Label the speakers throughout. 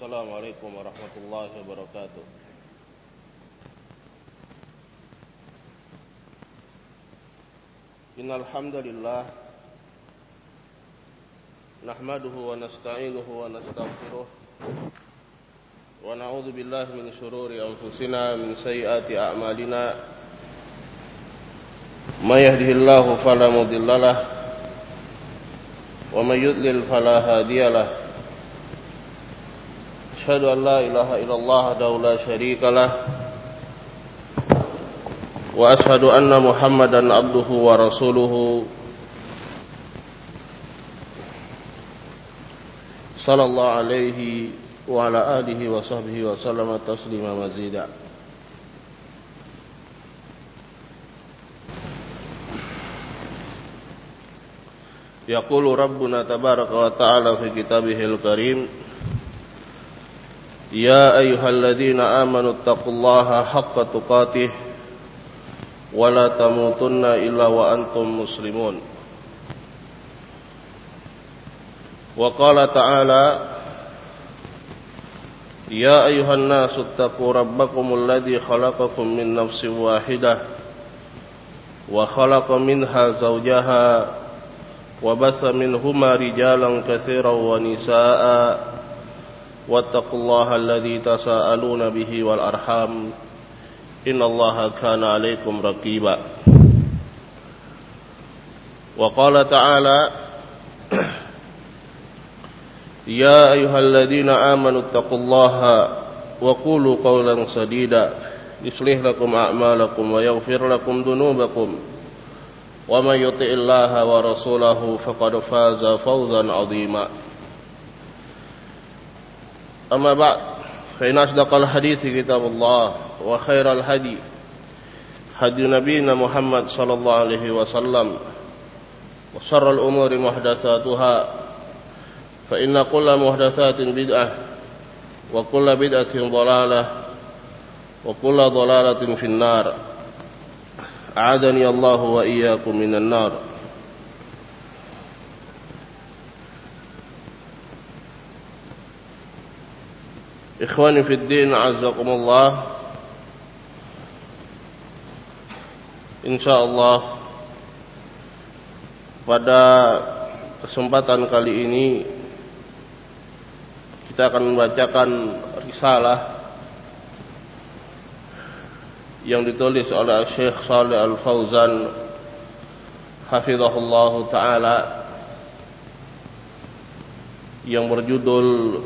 Speaker 1: السلام عليكم ورحمة الله وبركاته إن الحمد لله نحمده ونستعينه ونستغفره ونعوذ بالله من شرور أنفسنا من سيئات أعمالنا ما يهده الله فلا مضل له ومن يضلل فلا هادي له أشهد أن لا إله إلا الله وحده لا شريك له وأشهد أن محمدا عبده ورسوله. صلى الله عليه وعلى آله وصحبه وسلم تسليما مزيدا. يقول ربنا تبارك وتعالى في كتابه الكريم يا أيها الذين آمنوا اتقوا الله حق تقاته ولا تموتن إلا وأنتم مسلمون. وقال تعالى يا أيها الناس اتقوا ربكم الذي خلقكم من نفس واحدة وخلق منها زوجها وبث منهما رجالا كثيرا ونساء واتقوا الله الذي تساءلون به والأرحام إن الله كان عليكم رقيبا. وقال تعالى يا أيها الذين آمنوا اتقوا الله وقولوا قولا سديدا. يصلح لكم أعمالكم ويغفر لكم ذنوبكم. ومن يطع الله ورسوله فقد فاز فوزا عظيما. أما بعد فإن أصدق الحديث كتاب الله وخير الهدي هدي نبينا محمد صلى الله عليه وسلم وشر الأمور محدثاتها فإن كل محدثات بدعة وكل بدعة ضلالة وكل ضلالة في النار. أعاذني الله وإياكم من النار. Ikhwani fi din azakumullah Insyaallah pada kesempatan kali ini kita akan membacakan risalah yang ditulis oleh Syekh Saleh Al-Fauzan hafizahullah taala yang berjudul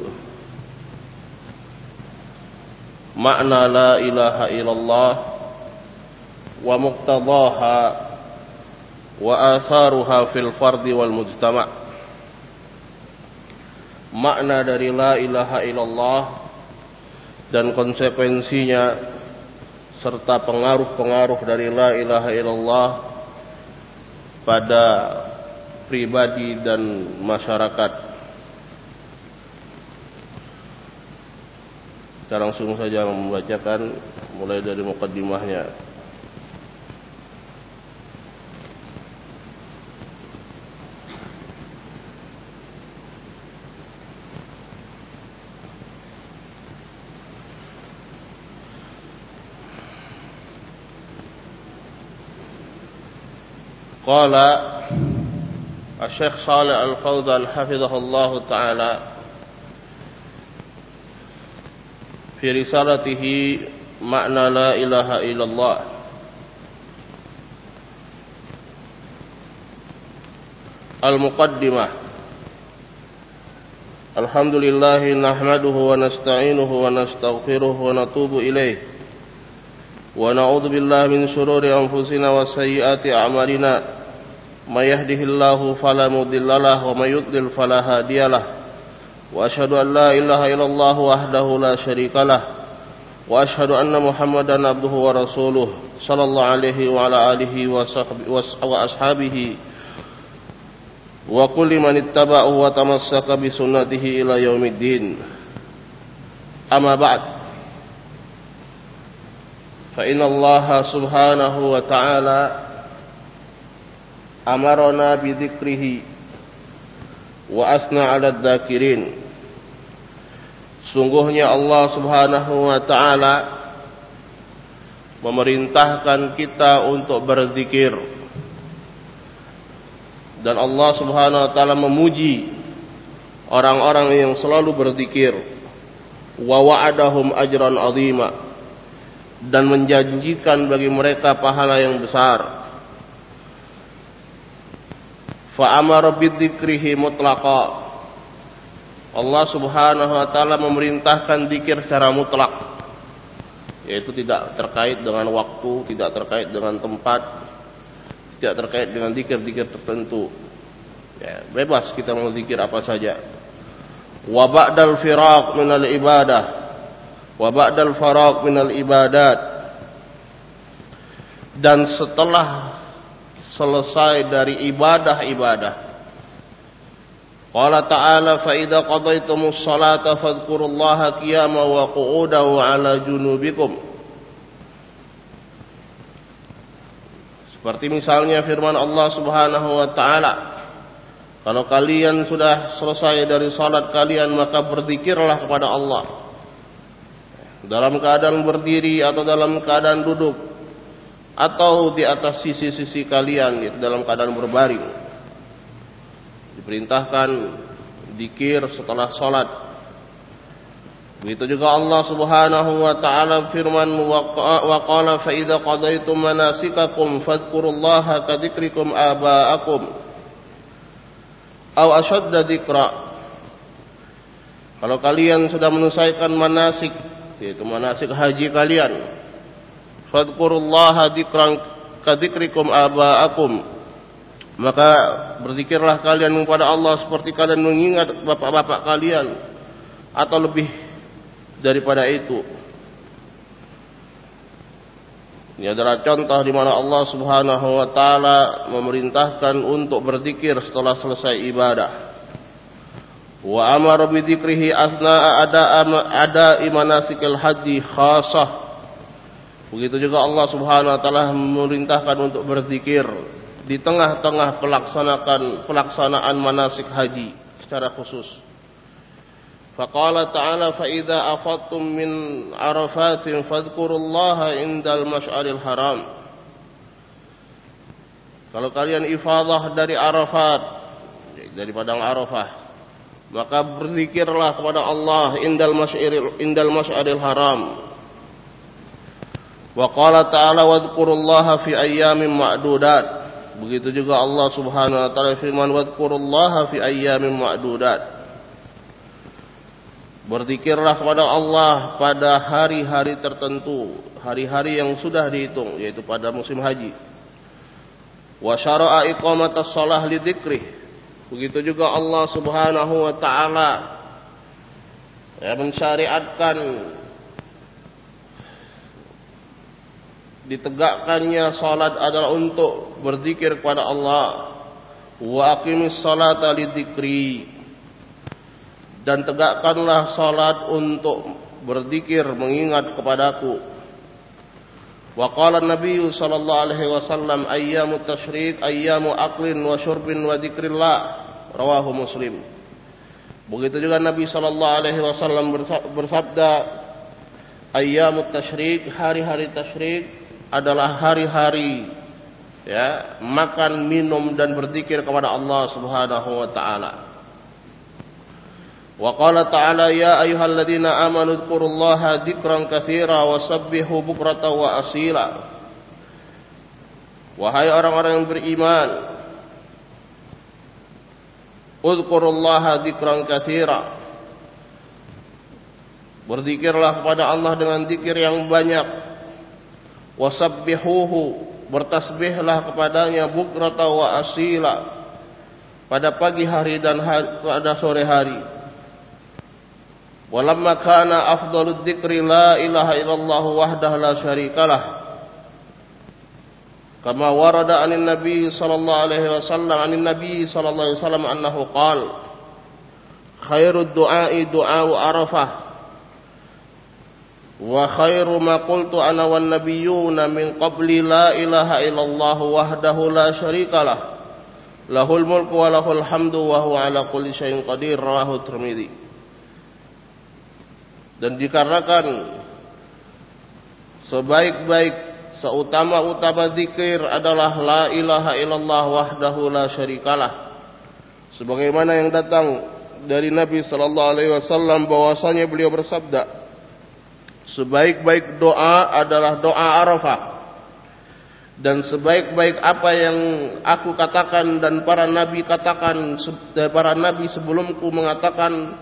Speaker 1: makna la ilaha illallah wa muqtadaha wa atharuha fil fardi wal mujtama' makna dari la ilaha illallah dan konsekuensinya serta pengaruh-pengaruh dari la ilaha illallah pada pribadi dan masyarakat Kita langsung saja membacakan mulai dari mukaddimahnya. Qala Syekh Shalih Al-Fauzan hafizahullah ta'ala في رسالته معنى لا إله إلا الله المقدمة الحمد لله نحمده ونستعينه ونستغفره ونتوب إليه ونعوذ بالله من شرور أنفسنا وسيئات أعمالنا من يهده الله فلا مضل له ومن يضلل فلا هادي له وأشهد أن لا إله إلا الله وحده لا شريك له وأشهد أن محمدا عبده ورسوله صلى الله عليه وعلى آله وأصحابه وكل من اتبعه وتمسك بسنته إلى يوم الدين. أما بعد فإن الله سبحانه وتعالى أمرنا بذكره wa asna 'ala dzakirin Sungguhnya Allah Subhanahu wa taala memerintahkan kita untuk berzikir. Dan Allah Subhanahu wa taala memuji orang-orang yang selalu berzikir. Wa wa'adahum ajran 'azima. Dan menjanjikan bagi mereka pahala yang besar. Fa amara bidzikrihi mutlaqa Allah Subhanahu wa taala memerintahkan zikir secara mutlak yaitu tidak terkait dengan waktu, tidak terkait dengan tempat, tidak terkait dengan zikir-zikir tertentu. Ya, bebas kita mau zikir apa saja. Wa ba'dal firaq minal ibadah wa ba'dal faraq minal ibadat dan setelah selesai dari ibadah-ibadah Qala ta'ala fa idza qadaytumus salata fadhkurullaha qiyaman wa qu'udan wa 'ala junubikum. Seperti misalnya firman Allah Subhanahu wa taala, kalau kalian sudah selesai dari salat kalian maka berzikirlah kepada Allah. Dalam keadaan berdiri atau dalam keadaan duduk atau di atas sisi-sisi kalian dalam keadaan berbaring diperintahkan dikir setelah salat. Begitu juga Allah Subhanahu wa taala firman wa qala fa idza manasikakum fadhkurullaha ka dzikrikum aba'akum aw ashadda dzikra. Kalau kalian sudah menyelesaikan manasik yaitu manasik haji kalian fadhkurullaha dzikran ka dzikrikum aba'akum maka berzikirlah kalian kepada Allah seperti kalian mengingat bapak-bapak kalian atau lebih daripada itu. Ini adalah contoh di mana Allah Subhanahu wa taala memerintahkan untuk berzikir setelah selesai ibadah. Wa amara bi dzikrihi asna ada ada imanasikil haji khasah. Begitu juga Allah Subhanahu wa taala memerintahkan untuk berzikir di tengah-tengah pelaksanaan pelaksanaan manasik haji secara khusus. Faqala ta'ala fa idza afattum min arafatin fadhkurullaha indal masy'aril haram. Kalau kalian ifadah dari Arafat dari padang Arafah maka berzikirlah kepada Allah indal masy'aril indal masy'aril haram. Wa ta'ala wadhkurullaha fi ayyamin ma'dudat. Begitu juga Allah Subhanahu wa taala firman wadhkurullaha fi ayyamin ma'dudat. Berzikirlah kepada Allah pada hari-hari tertentu, hari-hari yang sudah dihitung yaitu pada musim haji. Wa syara'a iqamatas shalah li Begitu juga Allah Subhanahu wa taala ya mensyariatkan ditegakkannya salat adalah untuk berzikir kepada Allah. Wa aqimis salata lidzikri. Dan tegakkanlah salat untuk berzikir mengingat kepadaku. Wa qala an-nabiy sallallahu alaihi wasallam ayyamut tasyrik ayyamu aqlin wa syurbin wa dzikrillah. Rawahu muslim. Begitu juga Nabi sallallahu alaihi wasallam bersabda ayyamut tasyrik hari-hari tasyrik adalah hari-hari ya makan minum dan berzikir kepada Allah Subhanahu wa taala. Wa qala ta'ala ya ayyuhalladzina amanu dzkurullaha dzikran katsira wa sabbihu bukratan wa asila. Wahai orang-orang yang beriman, Uzkurullaha dzikran katsira. Berzikirlah kepada Allah dengan zikir yang banyak wasabbihuhu bertasbihlah kepadanya bukrata wa asila pada pagi hari dan pada sore hari. Walamma kana afdalud dzikri la ilaha illallah wahdah la syarikalah. Kama warada anin nabi sallallahu alaihi wasallam anin nabi sallallahu alaihi wasallam annahu qala khairud du'ai du'au arafah وخير ما قلت أنا والنبيون من قبل لا إله إلا الله وحده لا شريك له له الملك وله الحمد وهو على كل شيء قدير rawahu الترمذي dan dikarenakan sebaik-baik seutama-utama zikir adalah la ilaha illallah wahdahu la syarikalah sebagaimana yang datang dari Nabi sallallahu alaihi wasallam bahwasanya beliau bersabda sebaik-baik doa adalah doa Arafah dan sebaik-baik apa yang aku katakan dan para nabi katakan para nabi sebelumku mengatakan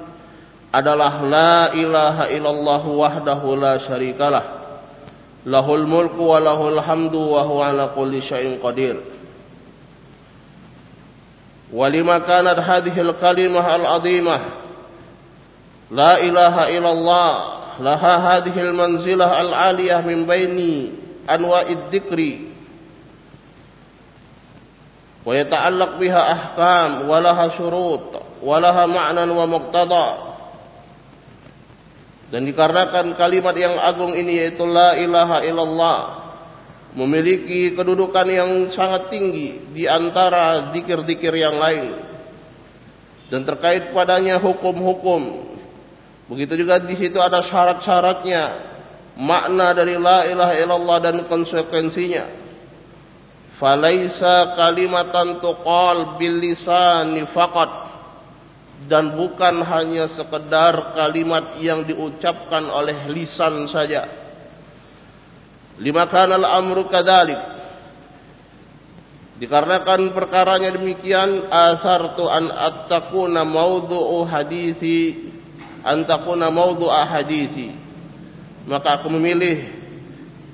Speaker 1: adalah la ilaha illallah wahdahu la syarikalah lahul mulku wa lahul hamdu wa huwa ala kulli syai'in qadir ولما كانت هذه الكلمة العظيمة لا إله إلا الله laha hadhil manzilah al-aliyah min baini anwa'id dhikri. Wa yata'allaq biha ahkam wa laha syurut wa laha ma'nan wa muqtada. Dan dikarenakan kalimat yang agung ini yaitu la ilaha illallah memiliki kedudukan yang sangat tinggi di antara zikir-zikir yang lain. Dan terkait padanya hukum-hukum begitu juga di situ ada syarat-syaratnya. Makna dari la ilaha illallah dan konsekuensinya. Falaisa kalimatan tuqal bil lisani dan bukan hanya sekedar kalimat yang diucapkan oleh lisan saja. Lima kanal amru kadalik. Dikarenakan perkaranya demikian, asar tu an attakuna maudhu'u hadithi, antakuna maudhu'a hadithi. Maka aku memilih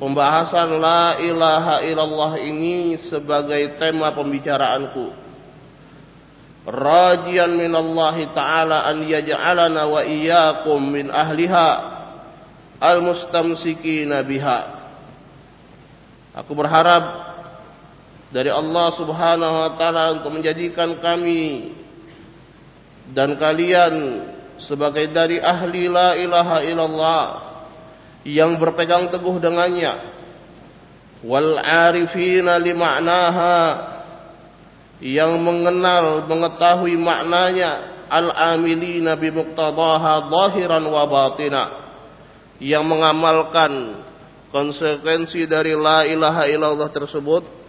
Speaker 1: pembahasan la ilaha illallah ini sebagai tema pembicaraanku. Rajian min Allah Ta'ala an yaj'alana wa iyyakum min ahliha al-mustamsikina biha. Aku berharap dari Allah Subhanahu wa taala untuk menjadikan kami dan kalian sebagai dari ahli la ilaha illallah yang berpegang teguh dengannya wal arifina li ma'naha yang mengenal mengetahui maknanya al amilina bi muqtadaha zahiran wa batina yang mengamalkan konsekuensi dari la ilaha illallah tersebut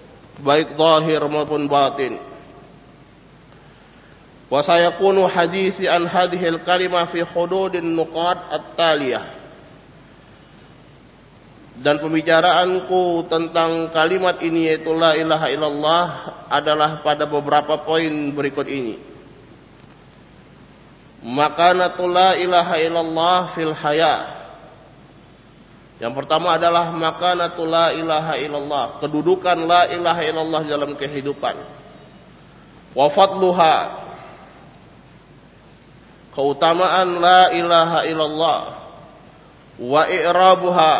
Speaker 1: baik zahir maupun batin. Wa sayakunu hadithi an hadhil kalimah fi hududin nuqat at-taliyah. Dan pembicaraanku tentang kalimat ini yaitu la ilaha illallah adalah pada beberapa poin berikut ini. Makanatul la ilaha illallah fil hayah yang pertama adalah makanatul la ilaha illallah, kedudukan la ilaha illallah dalam kehidupan. Wa fadluha keutamaan la ilaha illallah wa i'rabuha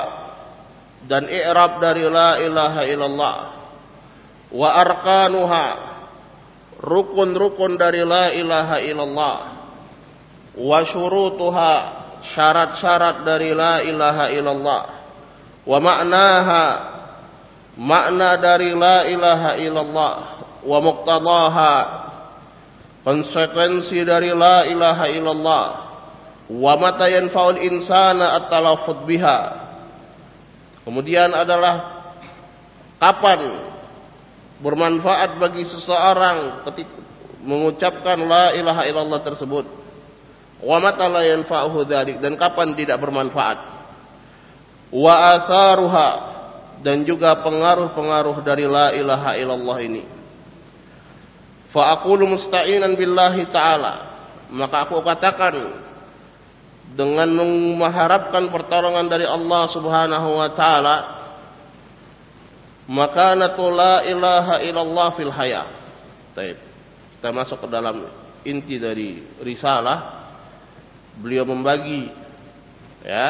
Speaker 1: dan i'rab dari la ilaha illallah wa arkanuha rukun-rukun dari la ilaha illallah wa syurutuha syarat-syarat dari la ilaha illallah wa maknaha makna dari la ilaha illallah wa muqtadaha konsekuensi dari la ilaha illallah. Wa mata yanfa'ul insana at-talaffuz biha. Kemudian adalah kapan bermanfaat bagi seseorang ketika mengucapkan la ilaha illallah tersebut. Wa mata la yanfa'uhu dzalik dan kapan tidak bermanfaat. Wa atharuha. Dan juga pengaruh-pengaruh dari la ilaha illallah ini. Fa aqulu musta'inan billahi ta'ala. Maka aku katakan dengan mengharapkan pertolongan dari Allah Subhanahu wa taala maka la ilaha illallah fil hayah. Baik. Kita masuk ke dalam inti dari risalah beliau membagi ya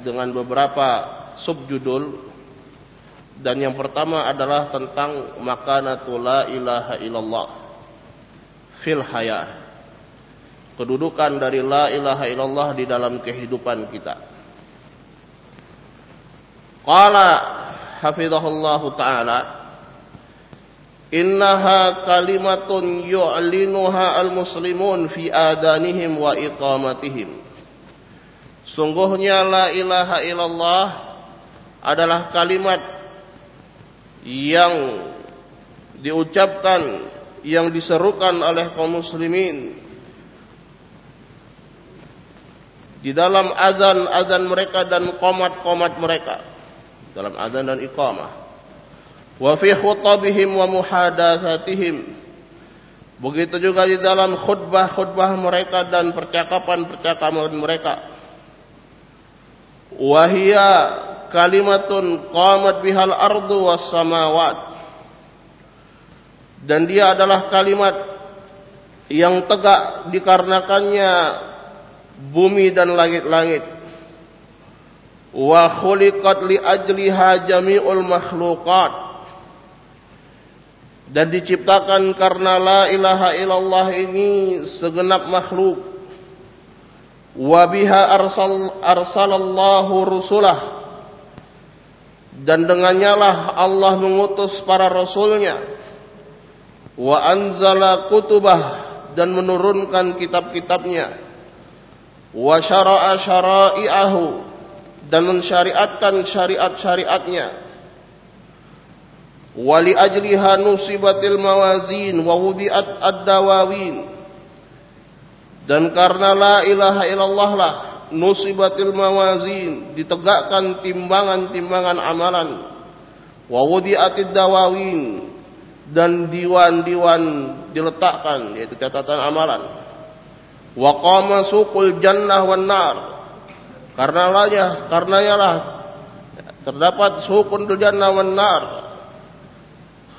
Speaker 1: dengan beberapa subjudul dan yang pertama adalah tentang makanatul la ilaha illallah fil hayah kedudukan dari la ilaha illallah di dalam kehidupan kita. Qala hafizahullahu taala innaha kalimatun yu'linuha al-muslimun fi adanihim wa iqamatihim. Sungguhnya la ilaha illallah adalah kalimat yang diucapkan yang diserukan oleh kaum muslimin. Di dalam azan-azan mereka dan qomat-qomat mereka. Dalam azan dan iqamah. Wa fi khutabihim wa muhadatsatihim. Begitu juga di dalam khutbah-khutbah mereka dan percakapan-percakapan mereka. Wahia kalimatun qamat bihal ardu was samawat dan dia adalah kalimat yang tegak dikarenakannya bumi dan langit-langit. Wa khuliqat li ajliha jami'ul makhluqat. Dan diciptakan karena la ilaha illallah ini segenap makhluk. Wa biha arsal arsalallahu rusulah. Dan dengannya lah Allah mengutus para rasulnya wa anzala kutubah dan menurunkan kitab-kitabnya. Wa syara'a syara'i'ahu dan mensyariatkan syariat-syariatnya. Wa li ajliha nusibatil mawazin wa wudi'at ad-dawawin. Dan karena la ilaha illallah lah nusibatil mawazin ditegakkan timbangan-timbangan amalan. Wa wudi'atid dawawin dan diwan-diwan diletakkan yaitu catatan amalan. Wa qama suqul jannah wan nar. Karena lah karena lah terdapat suqul jannah wan nar.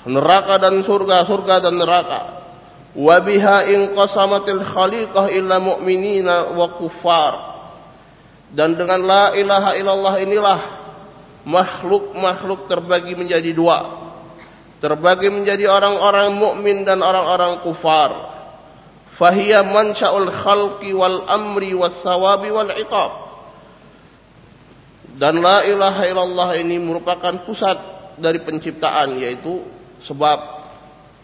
Speaker 1: Neraka dan surga surga dan neraka. Wa biha in qasamatil khaliqah illa mu'minina wa kuffar. Dan dengan la ilaha illallah inilah makhluk-makhluk terbagi menjadi dua terbagi menjadi orang-orang mukmin dan orang-orang kufar. Fahiyya mansya'ul khalqi wal amri was sawabi wal iqab. Dan la ilaha illallah ini merupakan pusat dari penciptaan yaitu sebab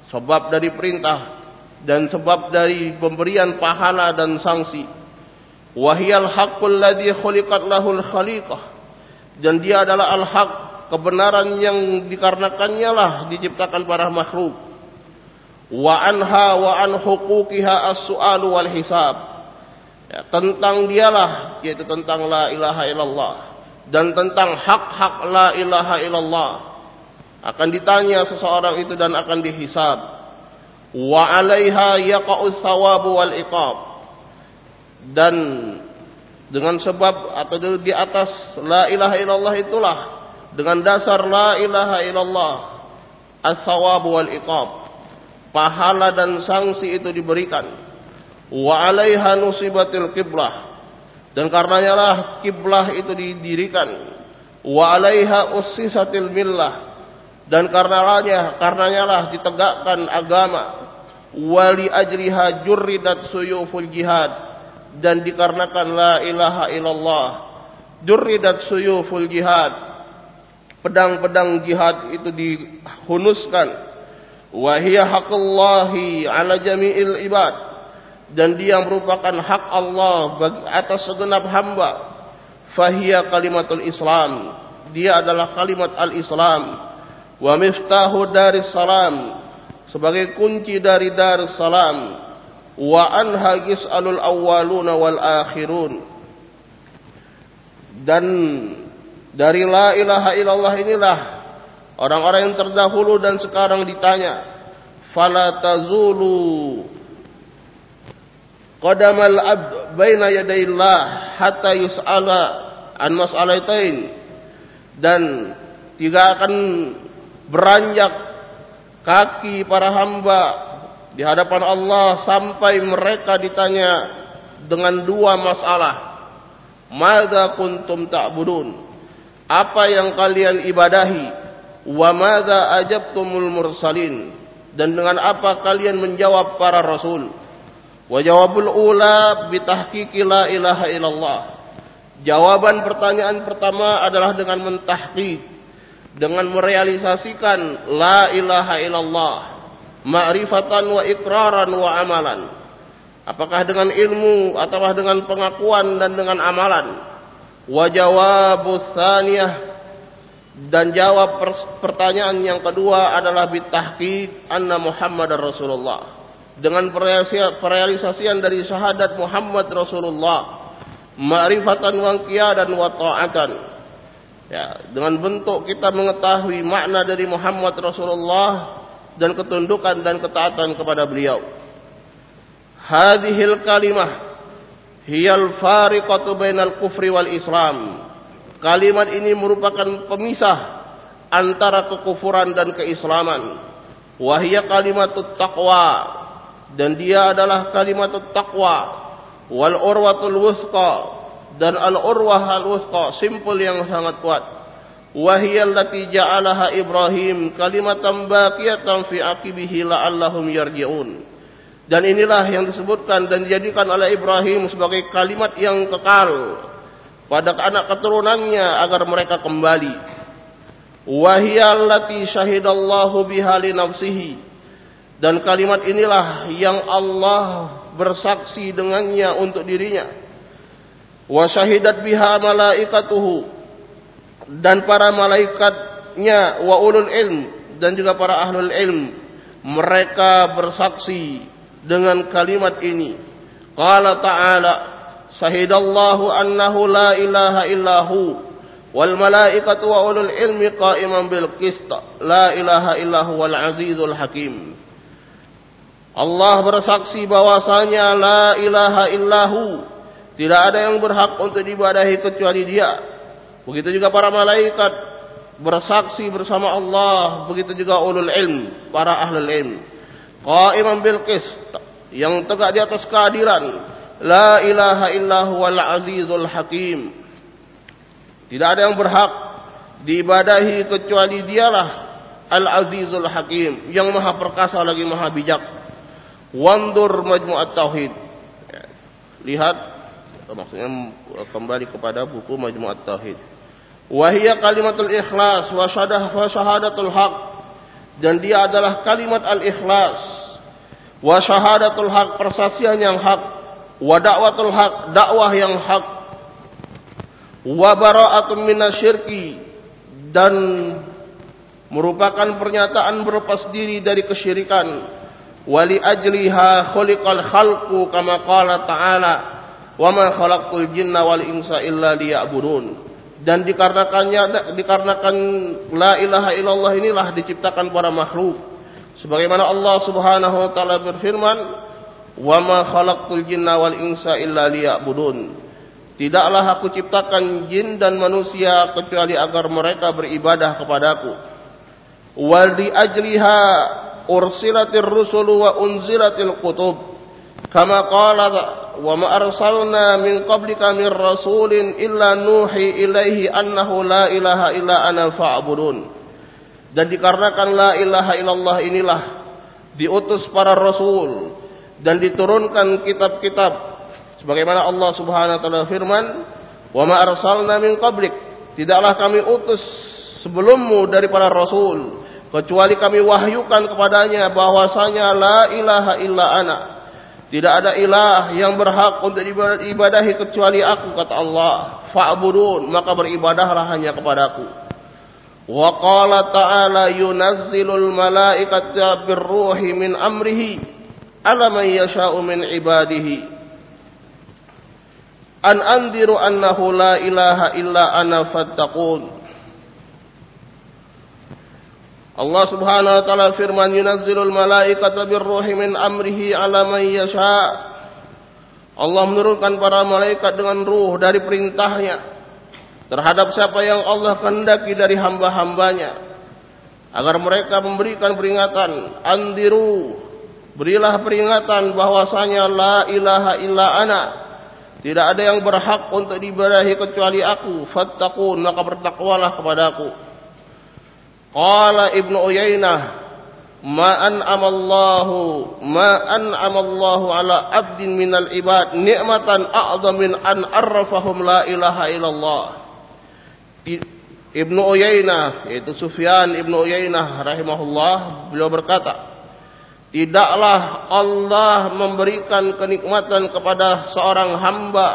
Speaker 1: sebab dari perintah dan sebab dari pemberian pahala dan sanksi. Wahiyal haqqul ladzi khuliqat lahul khaliqah. Dan dia adalah al-haq kebenaran yang dikarenakannya lah diciptakan para makhluk. Wa anha wa an huquqiha as-su'alu wal hisab. Ya, tentang dialah yaitu tentang la ilaha illallah dan tentang hak-hak la ilaha illallah. Akan ditanya seseorang itu dan akan dihisab. Wa 'alaiha yaqa'u thawabu wal iqab. Dan dengan sebab atau di atas la ilaha illallah itulah dengan dasar la ilaha illallah as-sawab wal iqab pahala dan sanksi itu diberikan. Wa alaiha nusibatil qiblah dan karenanya lah kiblah itu didirikan. Wa alaiha ussisatil millah dan karenanya karenanya lah ditegakkan agama. Wali ajriha jurridat suyuful jihad dan dikarenakan la ilaha illallah jurridat suyuful jihad pedang-pedang jihad itu dihunuskan. Wahia haqullahi ala jami'il ibad. Dan dia merupakan hak Allah bagi atas segenap hamba. Fahiya kalimatul islam. Dia adalah kalimat al-islam. Wa miftahu daris salam sebagai kunci dari daris salam wa anha yis'alul awwaluna wal akhirun. Dan dari la ilaha illallah inilah orang-orang yang terdahulu dan sekarang ditanya fala tazulu qadamal abd baina yadayillah hatta yus'ala an mas'alatain dan tidak akan beranjak kaki para hamba di hadapan Allah sampai mereka ditanya dengan dua masalah. Mada kuntum ta'budun? Apa yang kalian ibadahi? Wa madza ajabtumul mursalin? Dan dengan apa kalian menjawab para rasul? Wa jawabul ula bitahqiqi la ilaha illallah. Jawaban pertanyaan pertama adalah dengan mentahqiq. Dengan merealisasikan la ilaha illallah ma'rifatan wa ikraran wa amalan. Apakah dengan ilmu atau dengan pengakuan dan dengan amalan Wa jawabu tsaniyah dan jawab pertanyaan yang kedua adalah bitahqiq anna Muhammadar Rasulullah. Dengan perealisasian dari syahadat Muhammad Rasulullah, ma'rifatan wa dan wa ta'atan. Ya, dengan bentuk kita mengetahui makna dari Muhammad Rasulullah dan ketundukan dan ketaatan kepada beliau. Hadhil kalimah hiyal fariqatu bainal kufri wal Islam. Kalimat ini merupakan pemisah antara kekufuran dan keislaman. Wahia kalimatut taqwa dan dia adalah kalimatut taqwa wal urwatul wusqa dan al urwah al wusqa simpul yang sangat kuat. Wahia allati ja'alaha Ibrahim kalimatan baqiyatan fi aqibihi la'allahum yarji'un. Dan inilah yang disebutkan dan dijadikan oleh Ibrahim sebagai kalimat yang kekal pada anak keturunannya agar mereka kembali. Wahiyallati syahidallahu biha li nafsihi. Dan kalimat inilah yang Allah bersaksi dengannya untuk dirinya. Wa syahidat biha malaikatuhu. Dan para malaikatnya wa ulul ilm dan juga para ahlul ilm mereka bersaksi dengan kalimat ini. Qala ta'ala Sahidallahu annahu la ilaha illahu wal malaikatu wa ulul ilmi qa'iman bil qist la ilaha illahu wal azizul hakim. Allah bersaksi bahwasanya la ilaha illahu tidak ada yang berhak untuk diibadahi kecuali Dia. Begitu juga para malaikat bersaksi bersama Allah, begitu juga ulul ilm, para ahlul ilm. Qa'iman bil qist yang tegak di atas keadilan. La ilaha illahu wal azizul hakim. Tidak ada yang berhak diibadahi kecuali dialah al-azizul hakim. Yang maha perkasa lagi maha bijak. Wandur majmu'at tauhid. Lihat. Maksudnya kembali kepada buku majmu'at tauhid. Wahia kalimatul ikhlas wa syahadatul haq. Dan dia adalah kalimat al-ikhlas. Wa syahadatul haq persaksian yang hak. Wa dakwatul haq dakwah yang hak. Wa bara'atun minasyirki dan merupakan pernyataan berlepas diri dari kesyirikan. Wali ajliha khuliqal khalqu kama qala ta'ala wa ma khalaqtul jinna wal insa illa liya'budun dan dikarenakannya dikarenakan la ilaha illallah inilah diciptakan para makhluk Sebagaimana Allah Subhanahu wa taala berfirman, "Wa ma khalaqtul jinna wal insa illa liya'budun." Tidaklah aku ciptakan jin dan manusia kecuali agar mereka beribadah kepadaku. Wal di ajliha ursilatir rusulu wa unzilatil kutub. Kama qala wa ma arsalna min qablika min rasulin illa nuhi ilaihi annahu la ilaha illa ana fa'budun. Dan dikarenakan la ilaha illallah inilah diutus para rasul dan diturunkan kitab-kitab sebagaimana Allah Subhanahu wa taala firman, "Wa ma arsalna min qablik" Tidaklah kami utus sebelummu dari para rasul kecuali kami wahyukan kepadanya bahwasanya la ilaha illa ana. Tidak ada ilah yang berhak untuk diibadahi kecuali aku kata Allah. Fa'budun maka beribadahlah hanya kepadaku. Wa qala ta'ala yunazzilul malaikata birruhi min amrihi ala man yasha'u min ibadihi. An andiru annahu la ilaha illa ana fattaqun. Allah Subhanahu wa taala firman yunazzilul malaikata birruhi min amrihi ala man yasha. Allah menurunkan para malaikat dengan ruh dari perintahnya terhadap siapa yang Allah kehendaki dari hamba-hambanya agar mereka memberikan peringatan andiru berilah peringatan bahwasanya la ilaha illa ana tidak ada yang berhak untuk diberahi kecuali aku fattaqun maka bertakwalah kepadaku qala ibnu uyainah ma an'amallahu ma an'amallahu ala abdin minal ibad ni'matan a'dham min an arrafahum la ilaha illallah. Ibnu Uyainah yaitu Sufyan Ibnu Uyainah rahimahullah beliau berkata Tidaklah Allah memberikan kenikmatan kepada seorang hamba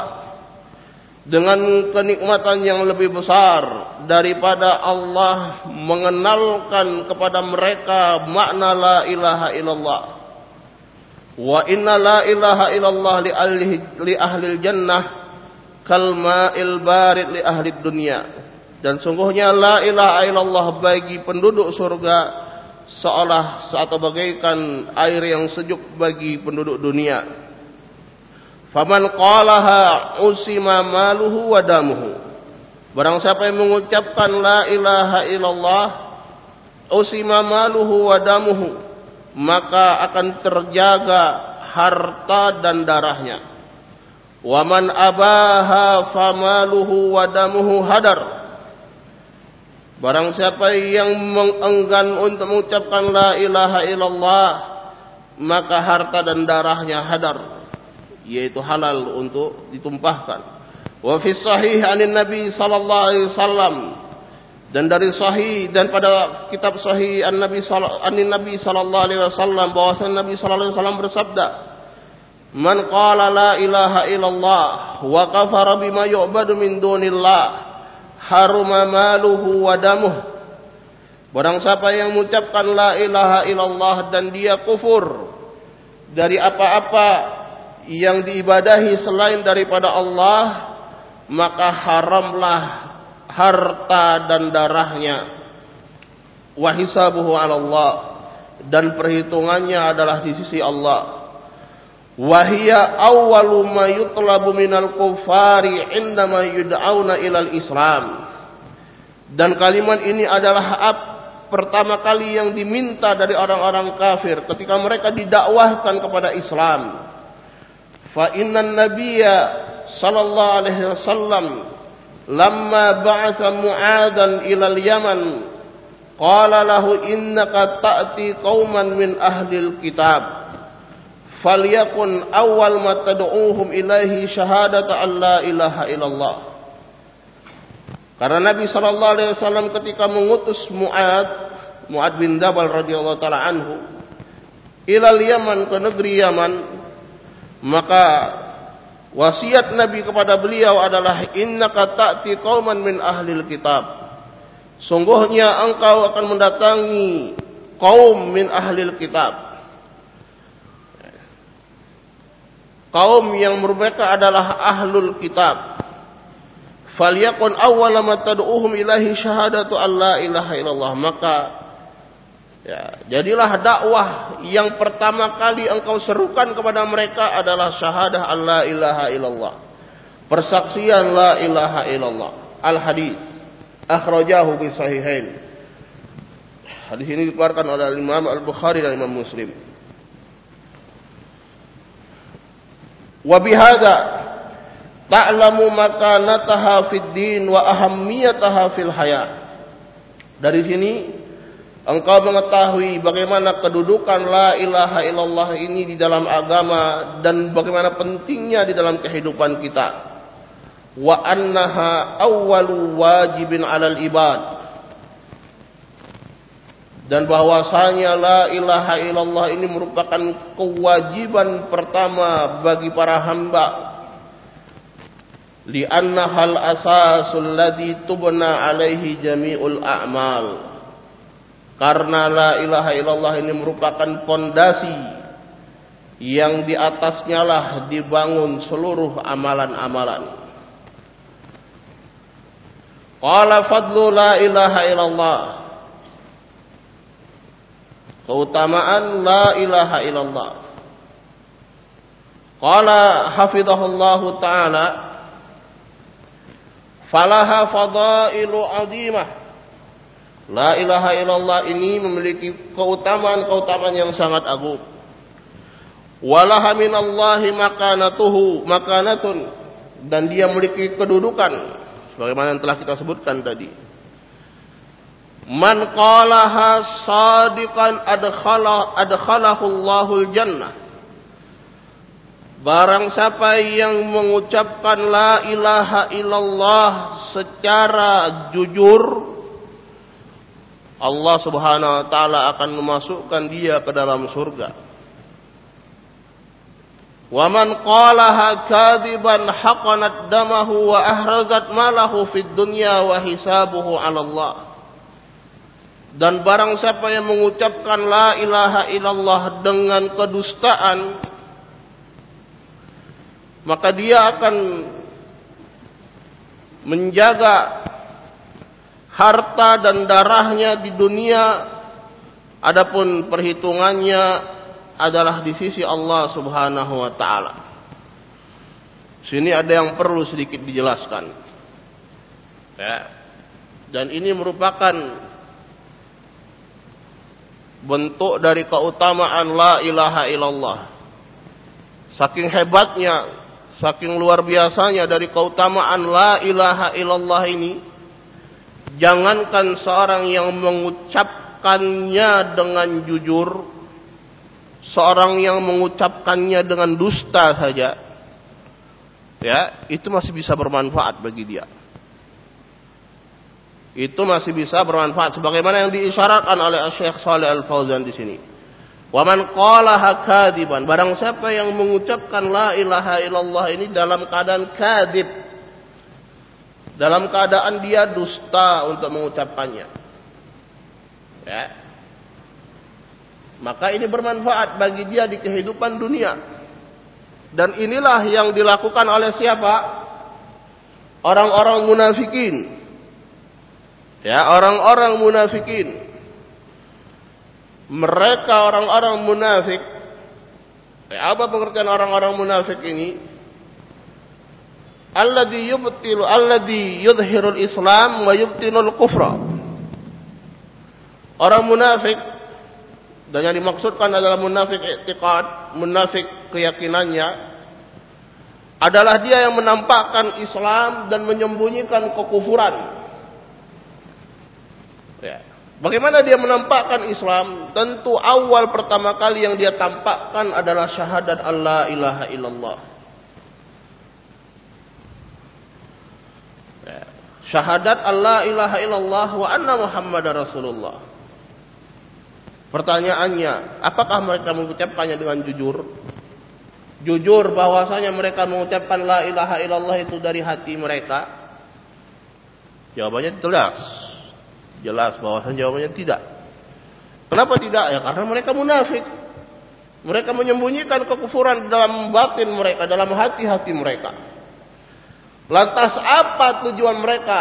Speaker 1: dengan kenikmatan yang lebih besar daripada Allah mengenalkan kepada mereka makna la ilaha illallah. Wa inna la ilaha illallah li ahli, li ahli jannah kal ma'il barid li ahli dunia. Dan sungguhnya la ilaha illallah bagi penduduk surga seolah atau bagaikan air yang sejuk bagi penduduk dunia. Faman qalaha usima maluhu wa damuhu. Barang siapa yang mengucapkan la ilaha illallah usima maluhu wa damuhu maka akan terjaga harta dan darahnya. Wa man abaha famaluhu wa damuhu hadar. Barang siapa yang mengenggan untuk mengucapkan la ilaha illallah maka harta dan darahnya hadar yaitu halal untuk ditumpahkan. Wa fi sahih anin Nabi sallallahu alaihi wasallam dan dari sahih dan pada kitab sahih an Nabi anin Nabi sallallahu alaihi wasallam bahwasanya Nabi sallallahu alaihi wasallam bersabda Man qala la ilaha illallah wa kafara bima yu'badu min dunillah haruma maluhu wa damuh Barang siapa yang mengucapkan la ilaha illallah dan dia kufur dari apa-apa yang diibadahi selain daripada Allah maka haramlah harta dan darahnya. Wa hisabuhu Allah dan perhitungannya adalah di sisi Allah. Wa hiya awwalu ma yutlabu minal kufari indama yud'auna ilal islam. Dan kalimat ini adalah ab, pertama kali yang diminta dari orang-orang kafir ketika mereka didakwahkan kepada Islam فإن النبي صلى الله عليه وسلم لما بعث معاذا إلى اليمن قال له إنك تأتي قوما من أهل الكتاب فليكن أول ما تدعوهم إليه شهادة أن لا إله إلا الله Karena Nabi Shallallahu Alaihi Wasallam ketika mengutus Muad, Muad bin Jabal radhiyallahu taala anhu, ilal Yaman ke negeri Yaman, maka wasiat Nabi kepada beliau adalah innaka ta'ti qauman min ahlil kitab. Sungguhnya engkau akan mendatangi kaum min ahlil kitab. Kaum yang mereka adalah ahlul kitab. Falyakun awwala ma tad'uhum ilahi syahadatu alla ilaha illallah. Maka Ya, jadilah dakwah yang pertama kali engkau serukan kepada mereka adalah syahadah Allah ilaha illallah. Persaksian la ilaha illallah. Al hadis akhrajahu bi sahihain. Hadis ini dikeluarkan oleh Imam Al Bukhari dan Imam Muslim. Wa bihadza ta'lamu makanataha fid din wa ahammiyataha fil. Dari sini Engkau mengetahui bagaimana kedudukan la ilaha illallah ini di dalam agama dan bagaimana pentingnya di dalam kehidupan kita. Wa annaha awwalu wajibin 'alal ibad. Dan bahwasanya la ilaha illallah ini merupakan kewajiban pertama bagi para hamba. Li'anna hal asasul ladzi tubna alaihi jami'ul a'mal karena la ilaha illallah ini merupakan pondasi yang di atasnya lah dibangun seluruh amalan-amalan. Qala fadlu la ilaha illallah. Keutamaan la ilaha illallah. Qala hafidhahullahu taala falaha fadailu azimah La ilaha illallah ini memiliki keutamaan-keutamaan yang sangat agung. Walaha minallahi makanatuhu makanatun dan dia memiliki kedudukan sebagaimana yang telah kita sebutkan tadi. Man qalaha sadiqan adkhala adkhalahu Allahul jannah. Barang siapa yang mengucapkan la ilaha illallah secara jujur Allah Subhanahu wa taala akan memasukkan dia ke dalam surga. Wa man qalaha kadiban haqanat damahu wa ahrazat malahu fid dunya wa hisabuhu 'ala Allah. Dan barang siapa yang mengucapkan la ilaha illallah dengan kedustaan maka dia akan menjaga harta dan darahnya di dunia adapun perhitungannya adalah di sisi Allah Subhanahu wa taala. Sini ada yang perlu sedikit dijelaskan. Ya. Dan ini merupakan bentuk dari keutamaan la ilaha illallah. Saking hebatnya, saking luar biasanya dari keutamaan la ilaha illallah ini, jangankan seorang yang mengucapkannya dengan jujur, seorang yang mengucapkannya dengan dusta saja, ya, itu masih bisa bermanfaat bagi dia itu masih bisa bermanfaat sebagaimana yang diisyaratkan oleh Syekh Saleh Al Fauzan di sini. Wa man qalaha kadiban, barang siapa yang mengucapkan la ilaha illallah ini dalam keadaan kadib. Dalam keadaan dia dusta untuk mengucapkannya. Ya. Maka ini bermanfaat bagi dia di kehidupan dunia. Dan inilah yang dilakukan oleh siapa? Orang-orang munafikin Ya, orang-orang munafikin. Mereka orang-orang munafik. Ya, apa pengertian orang-orang munafik ini? Alladhi yubtilu alladhi yudhirul Islam wa yubtilul kufra. Orang munafik dan yang dimaksudkan adalah munafik i'tiqad, munafik keyakinannya adalah dia yang menampakkan Islam dan menyembunyikan kekufuran. Ya. Bagaimana dia menampakkan Islam? Tentu awal pertama kali yang dia tampakkan adalah syahadat Allah ilaha illallah. Syahadat Allah ilaha illallah wa anna Muhammad Rasulullah. Pertanyaannya, apakah mereka mengucapkannya dengan jujur? Jujur bahwasanya mereka mengucapkan la ilaha illallah itu dari hati mereka? Jawabannya jelas. Jelas bahwasan jawabannya tidak. Kenapa tidak? Ya karena mereka munafik. Mereka menyembunyikan kekufuran dalam batin mereka, dalam hati-hati mereka. Lantas apa tujuan mereka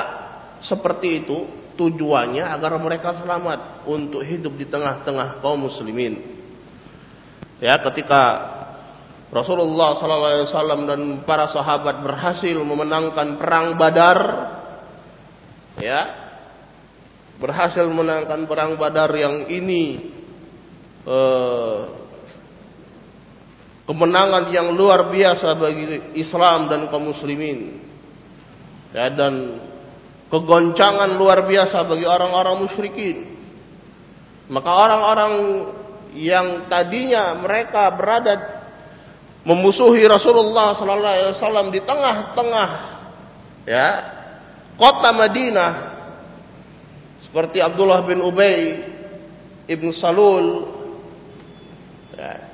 Speaker 1: seperti itu? Tujuannya agar mereka selamat untuk hidup di tengah-tengah kaum muslimin. Ya, ketika Rasulullah SAW dan para sahabat berhasil memenangkan perang Badar, ya, berhasil menangkan perang Badar yang ini eh, kemenangan yang luar biasa bagi Islam dan kaum muslimin ya dan kegoncangan luar biasa bagi orang-orang musyrikin maka orang-orang yang tadinya mereka berada memusuhi Rasulullah sallallahu alaihi wasallam di tengah-tengah ya kota Madinah seperti Abdullah bin Ubay Ibn Salul ya.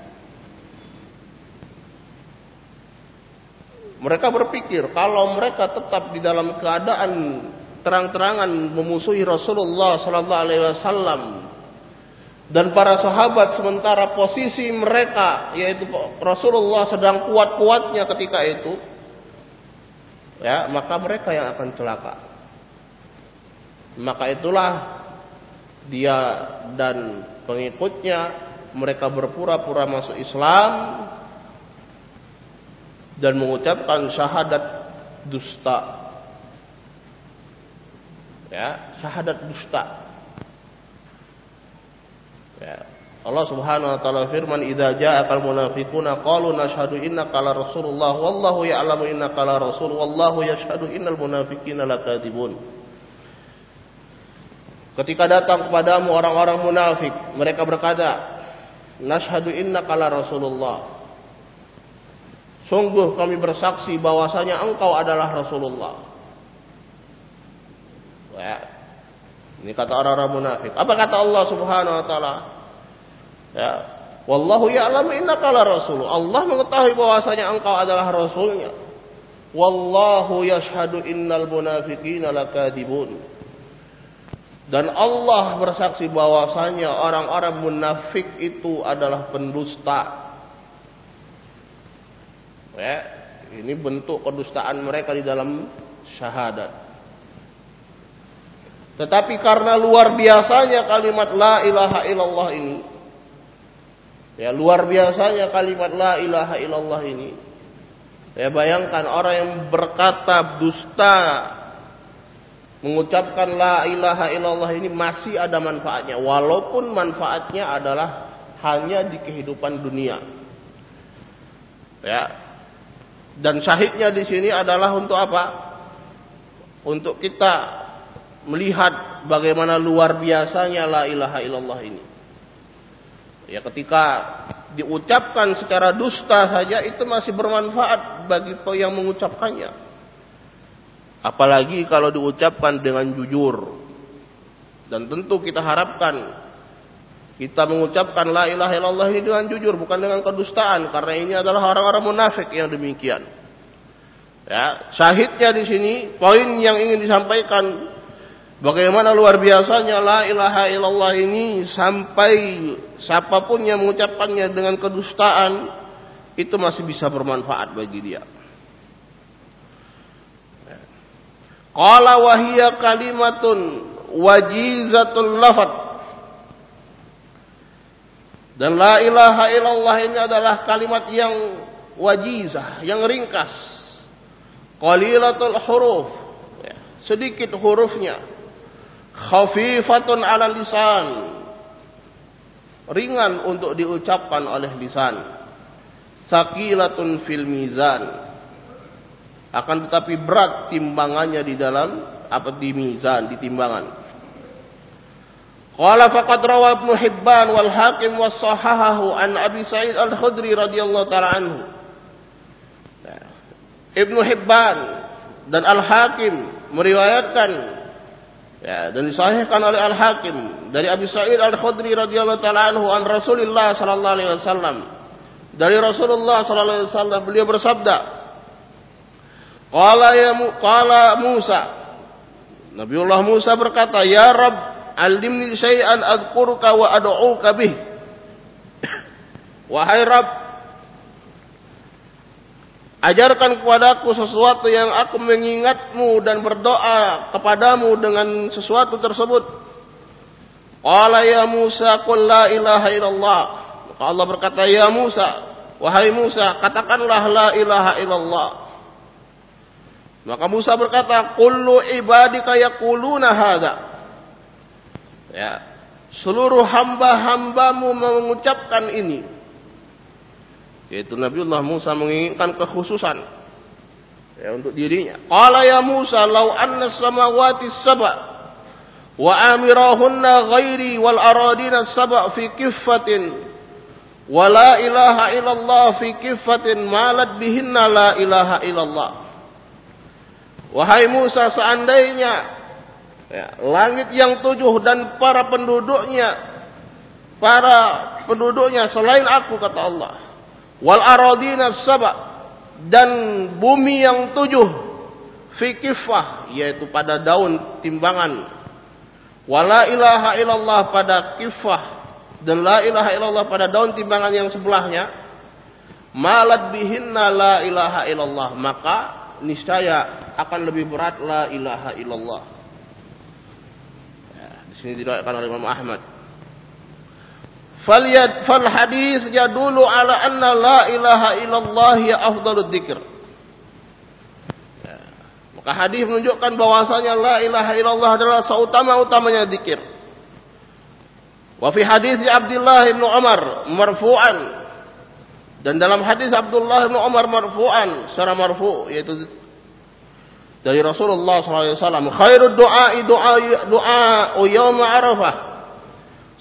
Speaker 1: Mereka berpikir kalau mereka tetap di dalam keadaan terang-terangan memusuhi Rasulullah sallallahu alaihi wasallam dan para sahabat sementara posisi mereka yaitu Rasulullah sedang kuat-kuatnya ketika itu ya maka mereka yang akan celaka. Maka itulah dia dan pengikutnya mereka berpura-pura masuk Islam dan mengucapkan syahadat dusta. Ya, syahadat dusta. Ya. Allah Subhanahu wa taala firman, "Idza ja'akal munafiquna qalu nashhadu innaka la rasulullah wallahu ya'lamu innaka la rasul wallahu yashhadu innal munafiqina lakadzibun." Ketika datang kepadamu orang-orang munafik, mereka berkata, "Nashhadu innaka la Rasulullah." Sungguh kami bersaksi bahwasanya engkau adalah Rasulullah. Ya. Ini kata orang-orang munafik. Apa kata Allah Subhanahu wa taala? Ya. Wallahu ya'lamu innaka la rasul. Allah mengetahui bahwasanya engkau adalah rasulnya. Wallahu yashhadu innal munafiqina lakadibun. Dan Allah bersaksi bahwasanya orang-orang munafik itu adalah pendusta. Ya, ini bentuk kedustaan mereka di dalam syahadat. Tetapi karena luar biasanya kalimat la ilaha illallah ini, ya luar biasanya kalimat la ilaha illallah ini, ya bayangkan orang yang berkata dusta mengucapkan la ilaha illallah ini masih ada manfaatnya walaupun manfaatnya adalah hanya di kehidupan dunia. Ya. Dan syahidnya di sini adalah untuk apa? Untuk kita melihat bagaimana luar biasanya la ilaha illallah ini. Ya ketika diucapkan secara dusta saja itu masih bermanfaat bagi yang mengucapkannya. Apalagi kalau diucapkan dengan jujur. Dan tentu kita harapkan kita mengucapkan la ilaha illallah ini dengan jujur bukan dengan kedustaan karena ini adalah orang-orang munafik yang demikian. Ya, syahidnya di sini poin yang ingin disampaikan bagaimana luar biasanya la ilaha illallah ini sampai siapa pun yang mengucapkannya dengan kedustaan itu masih bisa bermanfaat bagi dia. Qala wahiyya kalimatun wajizatul lafad. Dan la ilaha illallah ini adalah kalimat yang wajizah, yang ringkas. Qalilatul huruf. Ya, sedikit hurufnya. Khafifatun ala lisan. Ringan untuk diucapkan oleh lisan. Sakilatun fil mizan akan tetapi berat timbangannya di dalam apa di mizan di timbangan qala faqad rawa ibnu hibban wal hakim was sahahahu an abi sa'id al khudri radhiyallahu taala anhu ibnu hibban dan al hakim meriwayatkan ya dan disahihkan oleh al hakim dari abi sa'id al khudri radhiyallahu taala anhu an rasulillah sallallahu alaihi wasallam dari rasulullah sallallahu alaihi wasallam beliau bersabda Qala ya qala Musa. Nabiullah Musa berkata, "Ya Rabb, alimni syai'an adhkuruka wa ad'uka bih." Wahai Rabb, ajarkan kepadaku sesuatu yang aku mengingatmu dan berdoa kepadamu dengan sesuatu tersebut. Qala ya Musa, qul la ilaha illallah. Maka Allah berkata, "Ya Musa, wahai Musa, katakanlah la ilaha illallah." Maka Musa berkata, "Kullu ibadika yaquluna hadza." Ya. Seluruh hamba-hambamu mengucapkan ini. Yaitu Nabiullah Musa menginginkan kekhususan ya untuk dirinya. Qala ya Musa, "Lau anna samawati sab'a wa amirahunna ghairi wal aradina sab'a fi kiffatin wa la ilaha illallah fi kiffatin malat bihinna la ilaha illallah." Wahai Musa seandainya ya, langit yang tujuh dan para penduduknya para penduduknya selain aku kata Allah. Wal aradina saba dan bumi yang tujuh fi kifah yaitu pada daun timbangan. Wala ilaha illallah pada kifah dan la ilaha illallah pada daun timbangan yang sebelahnya. Malat bihinna la ilaha illallah maka niscaya akan lebih berat la ilaha illallah. Sini diriwayatkan oleh Imam Ahmad. Falyad fal hadis dulu ala anna la ilaha illallah ya afdalud dzikr. Ya, maka hadis menunjukkan bahwasanya la ilaha illallah adalah seutama-utamanya zikir. Wa fi hadis Abdullah bin Umar marfu'an dan dalam hadis Abdullah bin Umar marfu'an secara marfu yaitu dari Rasulullah SAW. Khairul doa doa doa yaum Arafah.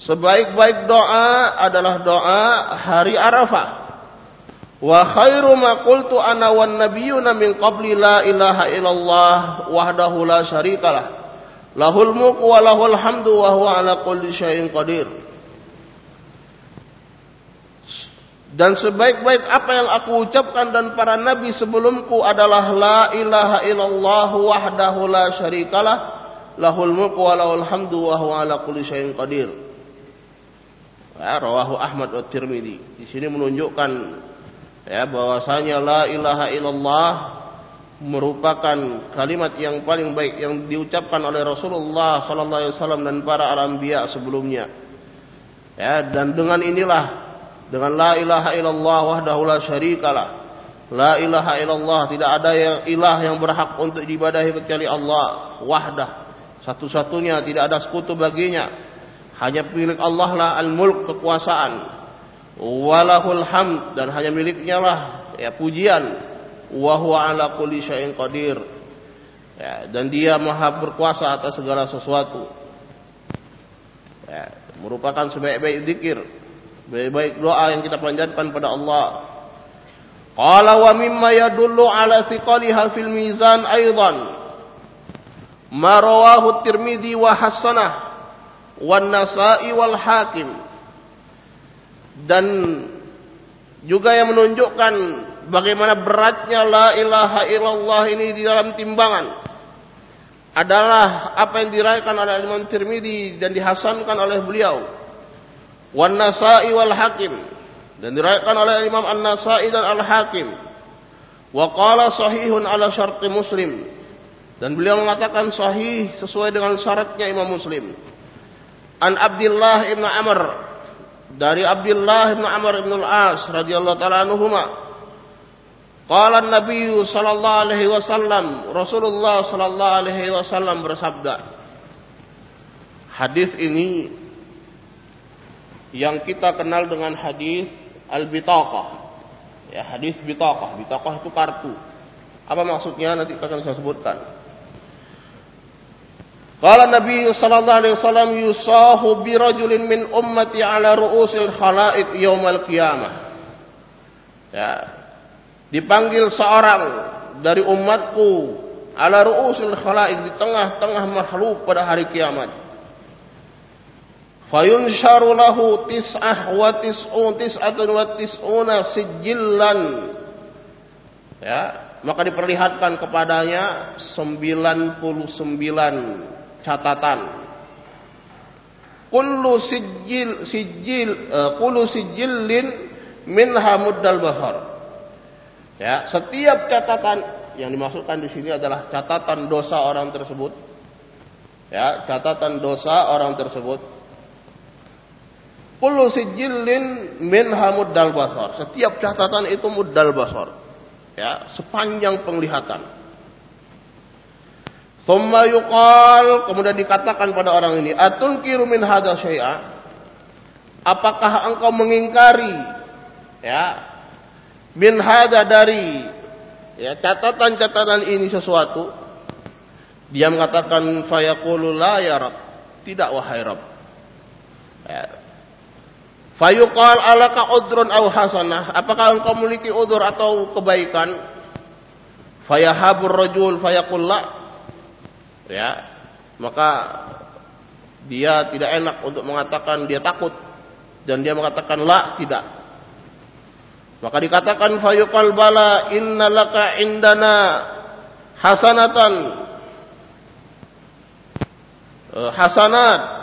Speaker 1: Sebaik-baik doa adalah doa hari Arafah. Wa khairu ma qultu ana wan nabiyyuna min qabli la ilaha illallah wahdahu la syarikalah. Lahul mulku wa lahul hamdu wa huwa ala kulli syai'in qadir. Dan sebaik-baik apa yang aku ucapkan dan para nabi sebelumku adalah la ilaha illallah wahdahu la syarikalah lahul mulku wa lahul hamdu wa huwa ala kulli syai'in qadir. Ya, rawahu Ahmad wa Tirmidzi. Di sini menunjukkan ya bahwasanya la ilaha illallah merupakan kalimat yang paling baik yang diucapkan oleh Rasulullah sallallahu alaihi wasallam dan para anbiya sebelumnya. Ya, dan dengan inilah dengan la ilaha illallah wahdahu la syarikalah. La ilaha illallah tidak ada yang ilah yang berhak untuk diibadahi kecuali Allah wahdah. Satu-satunya tidak ada sekutu baginya. Hanya milik Allah lah al-mulk kekuasaan. Walahul hamd dan hanya miliknya lah ya pujian. Wa huwa ala kulli syai'in qadir. Ya, dan dia maha berkuasa atas segala sesuatu. Ya, merupakan sebaik-baik zikir baik-baik doa yang kita panjatkan pada Allah. Qala wa mimma yadullu ala thiqaliha fil mizan aidan ma rawahu Tirmidzi wa hasanah wan Nasa'i wal Hakim. Dan juga yang menunjukkan bagaimana beratnya la ilaha illallah ini di dalam timbangan adalah apa yang diraihkan oleh Imam Tirmidzi dan dihasankan oleh beliau wan Nasa'i wal Hakim dan diriwayatkan oleh Imam An-Nasa'i dan Al-Hakim. Wa qala sahihun ala syarti Muslim. Dan beliau mengatakan sahih sesuai dengan syaratnya Imam Muslim. An Abdullah ibn Amr. Dari Abdullah ibn Amr ibn al-As radhiyallahu taala anhuma. Qala an-nabiy sallallahu alaihi wasallam. Rasulullah sallallahu alaihi wasallam bersabda. Hadis ini yang kita kenal dengan hadis al-bitaqah. Ya, hadis bitaqah. Bitaqah itu kartu. Apa maksudnya nanti akan saya sebutkan. Qala Nabi sallallahu alaihi wasallam yusahu bi rajulin min ummati ala ru'usil khalaiq yaumal qiyamah. Ya. Dipanggil seorang dari umatku ala ru'usil khalaiq di tengah-tengah makhluk pada hari kiamat fayunsharu lahu tis'ah wa tis'un tis'atun wa tis'una sijillan. Ya maka diperlihatkan kepadanya 99 catatan. Kullu sijil sijil uh, kullu sijillin minha muddal bahar. Ya setiap catatan yang dimaksudkan di sini adalah catatan dosa orang tersebut. Ya catatan dosa orang tersebut sijillin minha muddal basar. Setiap catatan itu muddal basar. Ya, sepanjang penglihatan. Thumma yuqal, kemudian dikatakan pada orang ini, atunkiru min hadza syai'a? Apakah engkau mengingkari ya min hadza dari ya catatan-catatan ini sesuatu? Dia mengatakan fayaqulu la ya Rabb. Tidak wahai Rabb. Ya, Fayuqal alaka udrun aw hasanah. Apakah engkau memiliki udur atau kebaikan? Fayahabur rajul fayaqul. Ya. Maka dia tidak enak untuk mengatakan dia takut dan dia mengatakan la tidak. Maka dikatakan fayuqal bala innalaka indana hasanatan eh, hasanat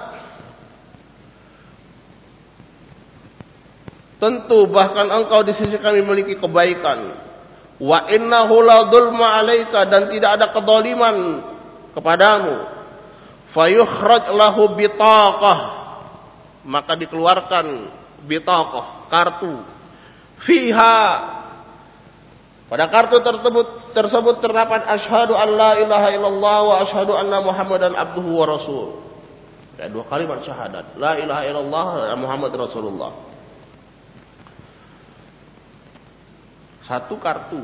Speaker 1: Tentu bahkan engkau di sisi kami memiliki kebaikan. Wa innahu la dzulma 'alaika dan tidak ada kedoliman kepadamu. Fayukhraj lahu bitaqah. Maka dikeluarkan bitaqah, kartu. Fiha pada kartu tersebut tersebut terdapat asyhadu an la ilaha illallah wa asyhadu anna muhammadan abduhu wa rasul. Ya, dua kalimat syahadat. La ilaha illallah Muhammad Rasulullah. Satu kartu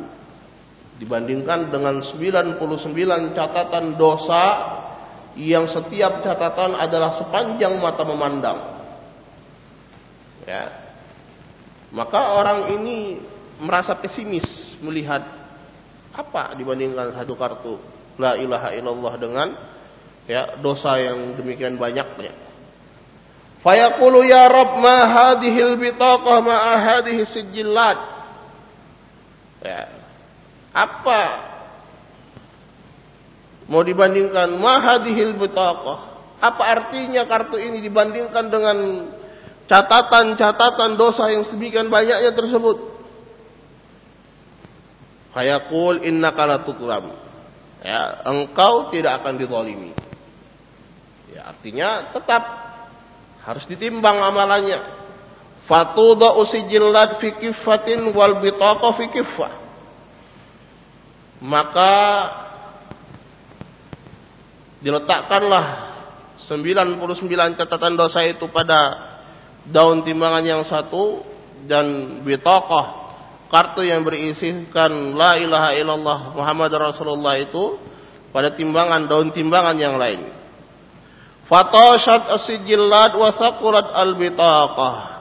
Speaker 1: dibandingkan dengan 99 catatan dosa yang setiap catatan adalah sepanjang mata memandang. Ya. Maka orang ini merasa pesimis melihat apa dibandingkan satu kartu la ilaha illallah dengan ya dosa yang demikian banyaknya. Fayaqulu ya Rabb ma hadhil bitaqah ma sijillat. Ya. Apa mau dibandingkan ma hadhil bitaqah? Apa artinya kartu ini dibandingkan dengan catatan-catatan dosa yang sedemikian banyaknya tersebut? Fayaqul innaka la Ya, engkau tidak akan dizalimi. Ya, artinya tetap harus ditimbang amalannya. Fatuda usijillat fi kiffatin wal bitaqa fi kiffah. Maka diletakkanlah 99 catatan dosa itu pada daun timbangan yang satu dan bitaqah kartu yang berisikan la ilaha illallah Muhammad Rasulullah itu pada timbangan daun timbangan yang lain. Wa saqulat albitaqah.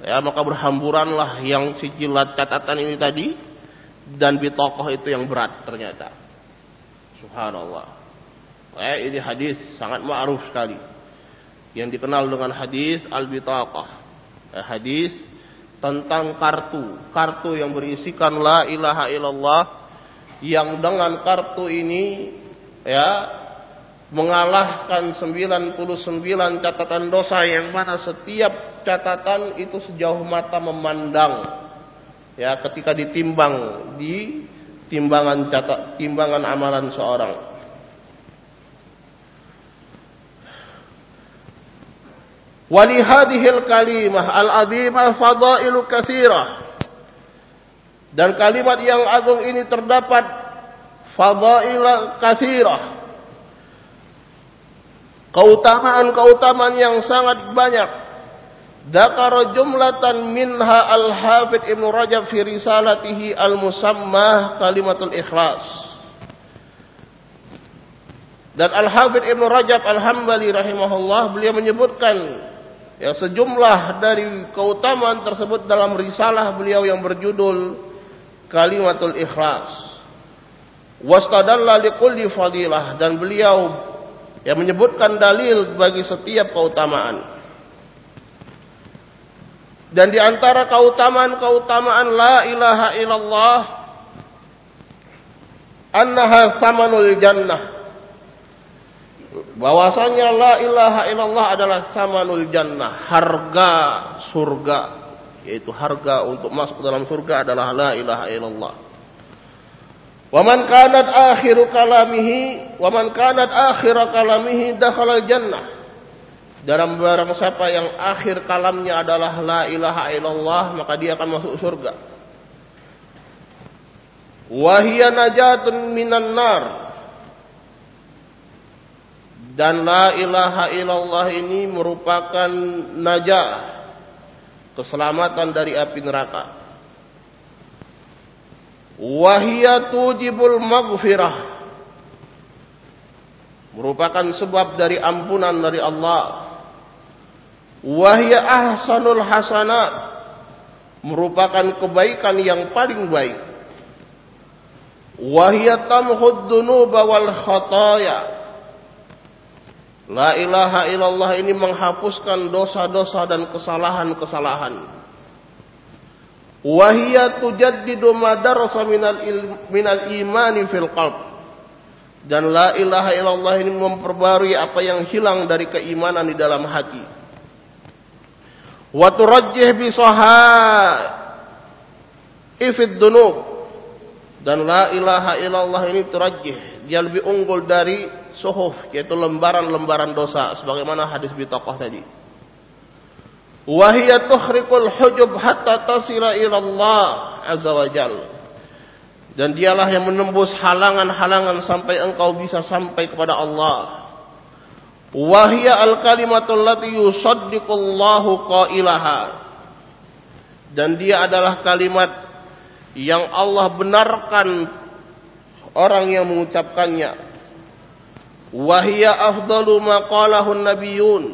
Speaker 1: Ya, maka berhamburanlah yang sijilat catatan ini tadi dan bitokoh itu yang berat ternyata. Subhanallah. Ya, ini hadis sangat ma'ruf sekali. Yang dikenal dengan hadis al-bitaqah. Ya, hadis tentang kartu. Kartu yang berisikan la ilaha illallah. Yang dengan kartu ini ya mengalahkan 99 catatan dosa yang mana setiap catatan itu sejauh mata memandang. Ya ketika ditimbang di timbangan catat timbangan amalan seorang. Wali hadhil kalimah al-azimah fadailu katsirah dan kalimat yang agung ini terdapat fadail katsirah keutamaan-keutamaan yang sangat banyak. Dakar jumlatan minha al-Hafidh Ibn Rajab fi risalatihi al-musammah kalimatul ikhlas. Dan Al-Hafidh Ibn Rajab Al-Hambali rahimahullah beliau menyebutkan ya sejumlah dari keutamaan tersebut dalam risalah beliau yang berjudul Kalimatul Ikhlas. Wastadalla likulli fadilah dan beliau yang menyebutkan dalil bagi setiap keutamaan. Dan di antara keutamaan-keutamaan la ilaha illallah annaha samanul jannah. Bahwasanya la ilaha illallah adalah samanul jannah, harga surga, yaitu harga untuk masuk dalam surga adalah la ilaha illallah. Waman kanat akhiru kalamihi, waman kanat akhir kalamihi dakhala jannah. Dalam barang siapa yang akhir kalamnya adalah la ilaha illallah, maka dia akan masuk surga. Wahia najatun minan nar. Dan la ilaha illallah ini merupakan najah, keselamatan dari api neraka wahia tujibul maghfirah merupakan sebab dari ampunan dari Allah wahia ahsanul hasanat merupakan kebaikan yang paling baik wahia tamhud dunuba wal khataya La ilaha illallah ini menghapuskan dosa-dosa dan kesalahan-kesalahan. Wahia tujaddidu madarasa minal, minal imani fil qalb. Dan la ilaha illallah ini memperbarui apa yang hilang dari keimanan di dalam hati. Wa turajjih bi ifid dunub. Dan la ilaha illallah ini turajjih. Dia lebih unggul dari suhuf. Yaitu lembaran-lembaran dosa. Sebagaimana hadis bitokoh tadi. Wahia tuhrikul hujub hatta tasila Allah azza wa. Dan dialah yang menembus halangan-halangan sampai engkau bisa sampai kepada Allah. Wahia al-kalimatul lati yusaddiqullahu qailaha. Dan dia adalah kalimat yang Allah benarkan orang yang mengucapkannya. Wahia afdalu maqalahun nabiyun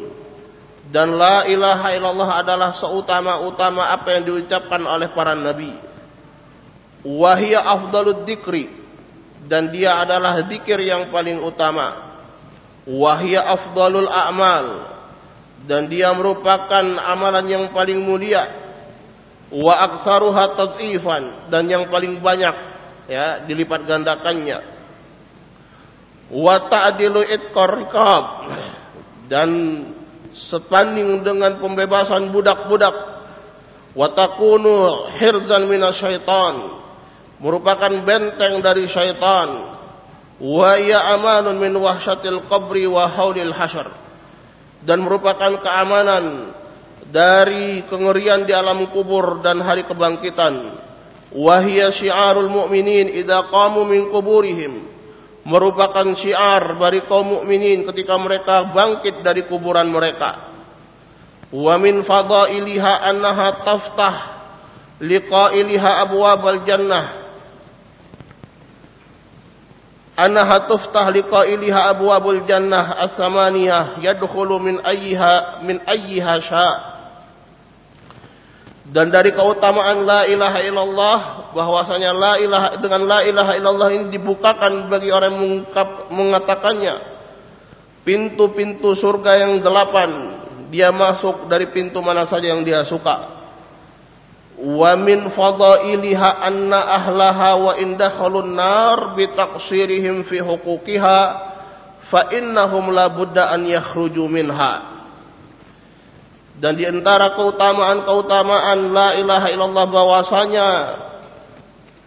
Speaker 1: dan la ilaha illallah adalah seutama-utama apa yang diucapkan oleh para nabi. Wahia afdalud dikri dan dia adalah zikir yang paling utama. Wahia afdalul a'mal. Dan dia merupakan amalan yang paling mulia. Wa aktsaruha tadhifan dan yang paling banyak ya dilipat gandakannya. Wa ta'dilu itqarqab dan setanding dengan pembebasan budak-budak. Wa takunu hirzan minasyaitan merupakan benteng dari syaitan wa ya amanun min wahsyatil qabri wa haulil hasyr. Dan merupakan keamanan dari kengerian di alam kubur dan hari kebangkitan. Wahia syiarul mu'minin idza qamu min kuburihim. Merupakan syiar bagi kaum mukminin ketika mereka bangkit dari kuburan mereka. Wa min fadailiha annaha taftah liqailiha abwabal jannah annaha tuftah liqailiha abwabul jannah as-samaniyah yadkhulu min ayyiha min ayyiha sya dan dari keutamaan la ilaha illallah bahwasanya la ilaha dengan la ilaha illallah ini dibukakan bagi orang yang mengungkap, mengatakannya. Pintu-pintu surga yang delapan dia masuk dari pintu mana saja yang dia suka wa min fadailiha anna ahlaha wa indakhalun nar bi taqsirihim fi huquqiha fa innahum la budda an yakhruju minha. Dan di antara keutamaan-keutamaan la ilaha illallah bahwasanya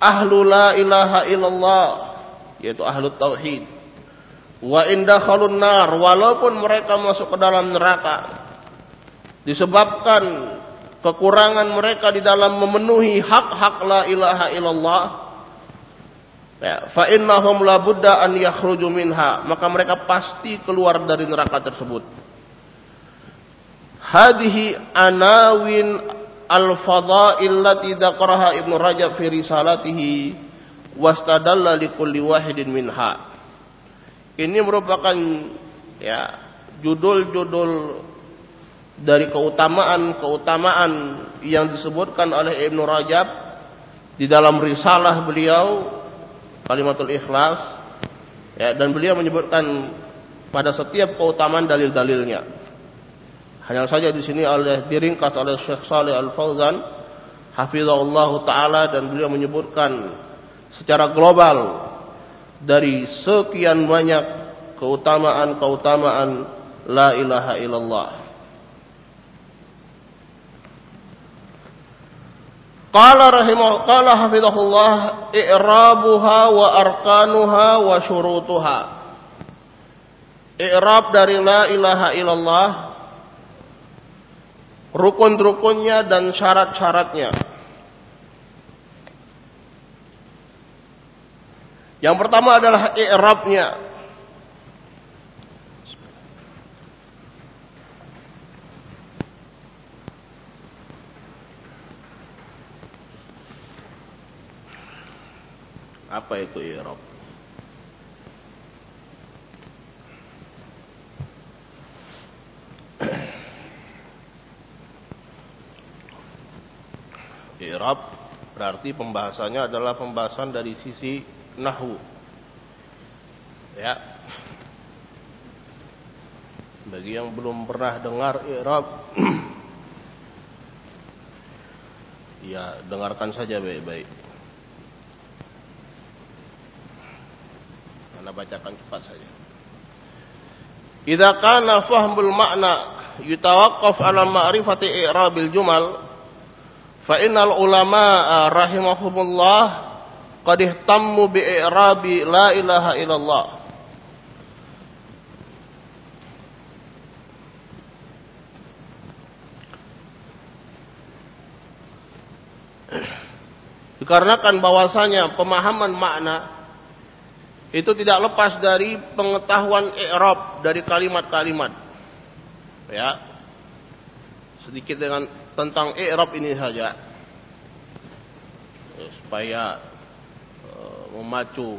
Speaker 1: ahlu la ilaha illallah yaitu ahlu tauhid wa indakhalun nar walaupun mereka masuk ke dalam neraka disebabkan kekurangan mereka di dalam memenuhi hak-hak la ilaha illallah ya, fa innahum la budda an yakhruju minha maka mereka pasti keluar dari neraka tersebut. Hadhihi anawin al-fadha'il lati dzakaraha Ibnu Rajab fi risalatihi wastadalla likulli wahidin minha. Ini merupakan ya judul-judul dari keutamaan-keutamaan yang disebutkan oleh Ibnu Rajab di dalam risalah beliau Kalimatul Ikhlas ya, dan beliau menyebutkan pada setiap keutamaan dalil-dalilnya. Hanya saja di sini oleh diringkas oleh Syekh Saleh Al Fauzan hafizahullah taala dan beliau menyebutkan secara global dari sekian banyak keutamaan-keutamaan la ilaha illallah. Qala rahimah qala hafizahullah i'rabuha wa arkanuha wa syurutuha. I'rab dari la ilaha illallah rukun-rukunnya dan syarat-syaratnya. Yang pertama adalah i'rabnya. Apa itu i'rab? I'rab berarti pembahasannya adalah pembahasan dari sisi nahwu. Ya. Bagi yang belum pernah dengar i'rab ya dengarkan saja baik-baik. Anda bacakan cepat saja. Idza kana fahmul makna yutawaqqaf ala ma'rifati i'rabil jumal fa innal ulama rahimahumullah qad ihtammu bi i'rabi la ilaha illallah dikarenakan bahwasanya pemahaman makna itu tidak lepas dari pengetahuan i'rab dari kalimat-kalimat. Ya. Sedikit dengan tentang i'rab ini saja. Ya, supaya uh, memacu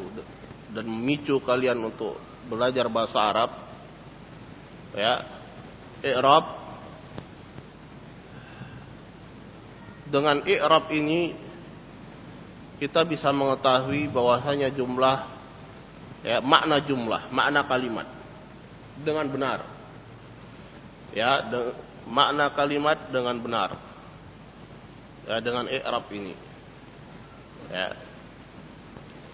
Speaker 1: dan memicu kalian untuk belajar bahasa Arab. Ya. I'rab dengan i'rab ini kita bisa mengetahui bahwasanya jumlah ya, makna jumlah, makna kalimat dengan benar. ya de, makna kalimat dengan benar. Ya dengan i'rab ini. Ya.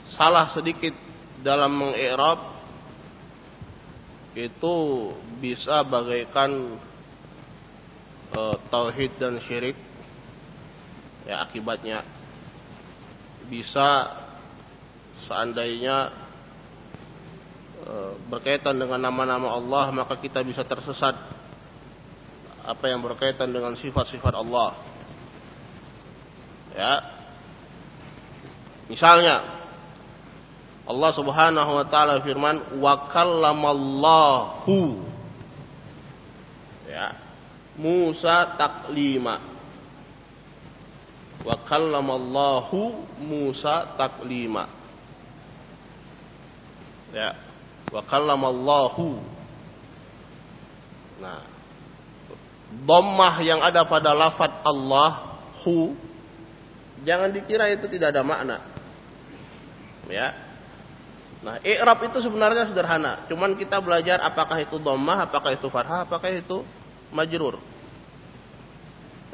Speaker 1: Salah sedikit dalam mengi'rab itu bisa bagaikan e, tauhid dan syirik ya akibatnya bisa seandainya berkaitan dengan nama-nama Allah maka kita bisa tersesat apa yang berkaitan dengan sifat-sifat Allah. Ya. Misalnya Allah Subhanahu wa taala firman wa kallamallahu. Ya. Musa taklima. Wa kallamallahu Musa taklima. Ya wa kallamallahu nah dhammah yang ada pada lafaz Allah hu jangan dikira itu tidak ada makna ya Nah, i'rab itu sebenarnya sederhana. Cuman kita belajar apakah itu dhammah, apakah itu fathah, apakah itu majrur.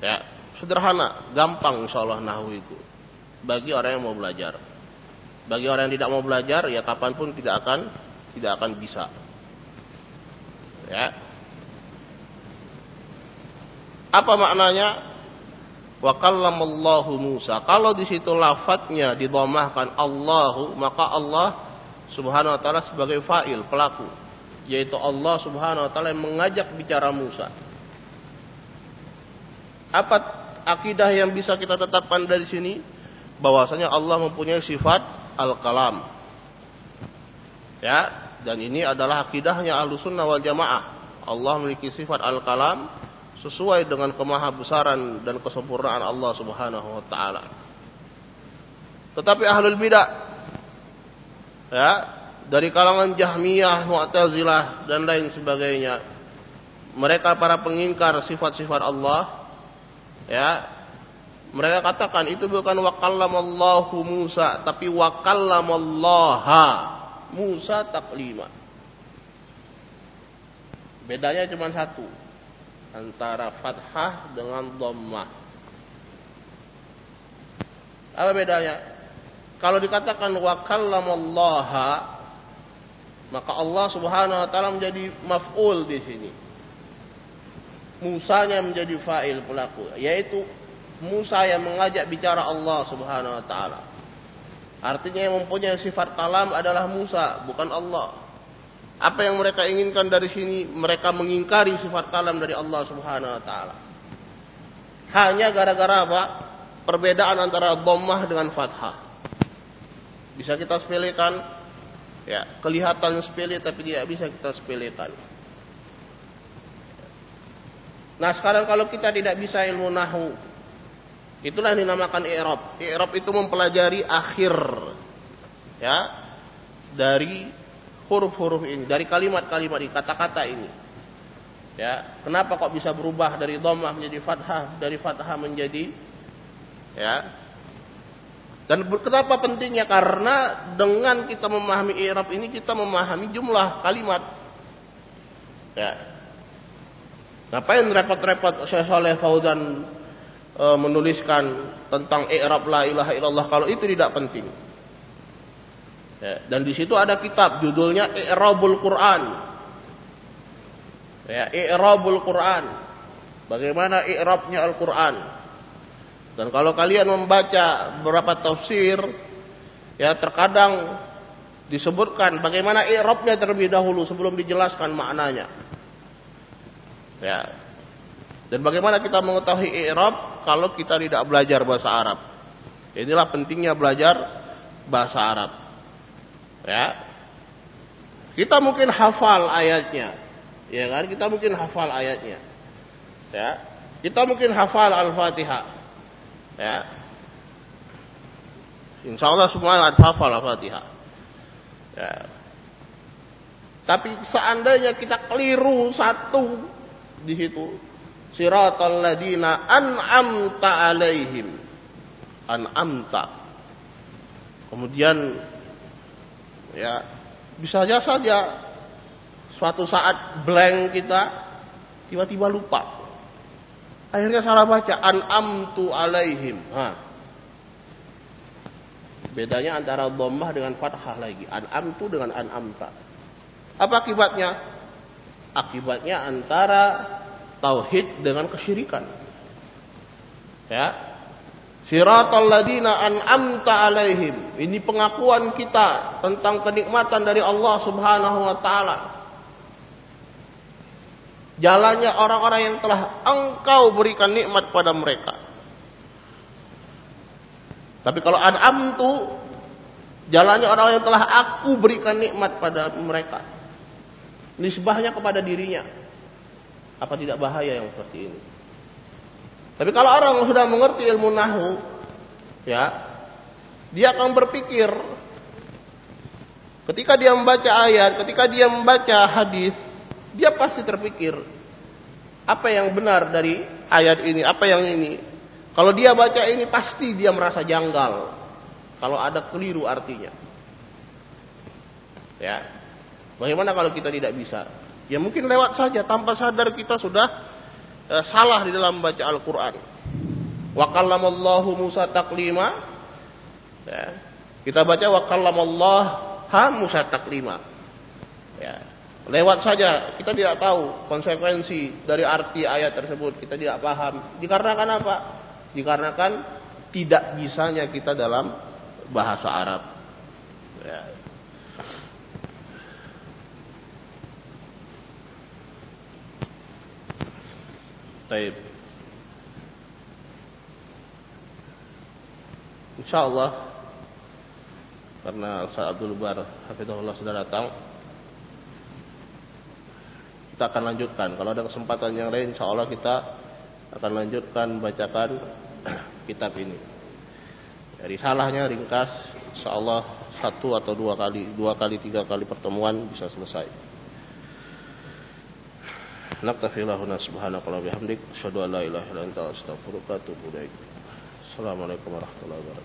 Speaker 1: Ya, sederhana, gampang insyaallah nahwu itu. Bagi orang yang mau belajar. Bagi orang yang tidak mau belajar, ya kapan pun tidak akan tidak akan bisa. Ya. Apa maknanya? Wa kallamallahu Musa. Kalau di situ lafadznya didhamahkan Allahu, maka Allah Subhanahu wa taala sebagai fa'il, pelaku, yaitu Allah Subhanahu wa taala yang mengajak bicara Musa. Apa akidah yang bisa kita tetapkan dari sini? Bahwasanya Allah mempunyai sifat al-kalam. Ya, dan ini adalah akidahnya Ahlussunnah wal Jamaah. Allah memiliki sifat al-kalam sesuai dengan kemahabesaran dan kesempurnaan Allah Subhanahu wa taala. Tetapi ahlul bidah ya dari kalangan Jahmiyah, Mu'tazilah dan lain sebagainya. Mereka para pengingkar sifat-sifat Allah ya. Mereka katakan itu bukan wakallamallahu Musa tapi wakallamallaha Musa taklima. Bedanya cuma satu antara fathah dengan dhammah. Apa bedanya? Kalau dikatakan wa kallamallaha maka Allah Subhanahu wa taala menjadi maf'ul di sini. Musanya menjadi fa'il pelaku, yaitu Musa yang mengajak bicara Allah Subhanahu wa taala. Artinya yang mempunyai sifat kalam adalah Musa, bukan Allah. Apa yang mereka inginkan dari sini? Mereka mengingkari sifat kalam dari Allah Subhanahu wa taala. Hanya gara-gara apa? Perbedaan antara dhammah dengan fathah. Bisa kita sepelekan, ya kelihatan sepele tapi tidak bisa kita sepelekan. Nah sekarang kalau kita tidak bisa ilmu nahu, itulah yang dinamakan i'rab. I'rab itu mempelajari akhir, ya dari huruf-huruf ini, dari kalimat-kalimat ini, kata-kata ini. Ya, kenapa kok bisa berubah dari dhammah menjadi fathah, dari fathah menjadi ya dan kenapa pentingnya? Karena dengan kita memahami i'rab ini kita memahami jumlah kalimat. Ya. Ngapain repot-repot Syekh Saleh Fauzan e, menuliskan tentang i'rab la ilaha illallah kalau itu tidak penting. Ya. Dan di situ ada kitab judulnya I'rabul Quran. Ya, I'rabul Quran. Bagaimana i'rabnya Al-Qur'an? Dan kalau kalian membaca beberapa tafsir, ya terkadang disebutkan bagaimana i'rabnya terlebih dahulu sebelum dijelaskan maknanya. Ya. Dan bagaimana kita mengetahui i'rab kalau kita tidak belajar bahasa Arab? Inilah pentingnya belajar bahasa Arab. Ya. Kita mungkin hafal ayatnya. Ya kan? Kita mungkin hafal ayatnya. Ya. Kita mungkin hafal Al-Fatihah. Ya. Insya Allah semua hafal Al-Fatihah. Ya. Tapi seandainya kita keliru satu di situ, siratal ladina an'amta alaihim. An'amta. Kemudian ya bisa saja saja suatu saat blank kita tiba-tiba lupa. Akhirnya salah baca an'amtu alaihim. Ha. Bedanya antara dhammah dengan fathah lagi. An'amtu dengan an'amta. Apa akibatnya? Akibatnya antara tauhid dengan kesyirikan. Ya. Siratal ladina an'amta alaihim. Ini pengakuan kita tentang kenikmatan dari Allah Subhanahu wa taala jalannya orang-orang yang telah engkau berikan nikmat pada mereka. Tapi kalau an'am tu jalannya orang yang telah aku berikan nikmat pada mereka. Nisbahnya kepada dirinya. Apa tidak bahaya yang seperti ini? Tapi kalau orang sudah mengerti ilmu nahu, ya, dia akan berpikir ketika dia membaca ayat, ketika dia membaca hadis, dia pasti terpikir apa yang benar dari ayat ini, apa yang ini. Kalau dia baca ini pasti dia merasa janggal. Kalau ada keliru artinya. Ya. Bagaimana kalau kita tidak bisa? Ya mungkin lewat saja tanpa sadar kita sudah eh, salah di dalam baca Al-Qur'an. Wa kallamallahu Musa taklima. Ya. Kita baca wa kallamallahu Musa taklima. Ya. Lewat saja, kita tidak tahu konsekuensi dari arti ayat tersebut, kita tidak paham. Dikarenakan apa? Dikarenakan tidak bisanya kita dalam bahasa Arab. Ya. Baik. Insya Allah karena Ustaz Abdul Bar Hafizahullah sudah datang kita akan lanjutkan. Kalau ada kesempatan yang lain, insya Allah kita akan lanjutkan bacakan kitab ini. Dari salahnya ringkas, insya Allah satu atau dua kali, dua kali, tiga kali pertemuan bisa selesai. Naktafilahuna subhanaka wa bihamdik, asyhadu an la ilaha illa anta astaghfiruka wa atubu. Assalamualaikum warahmatullahi wabarakatuh.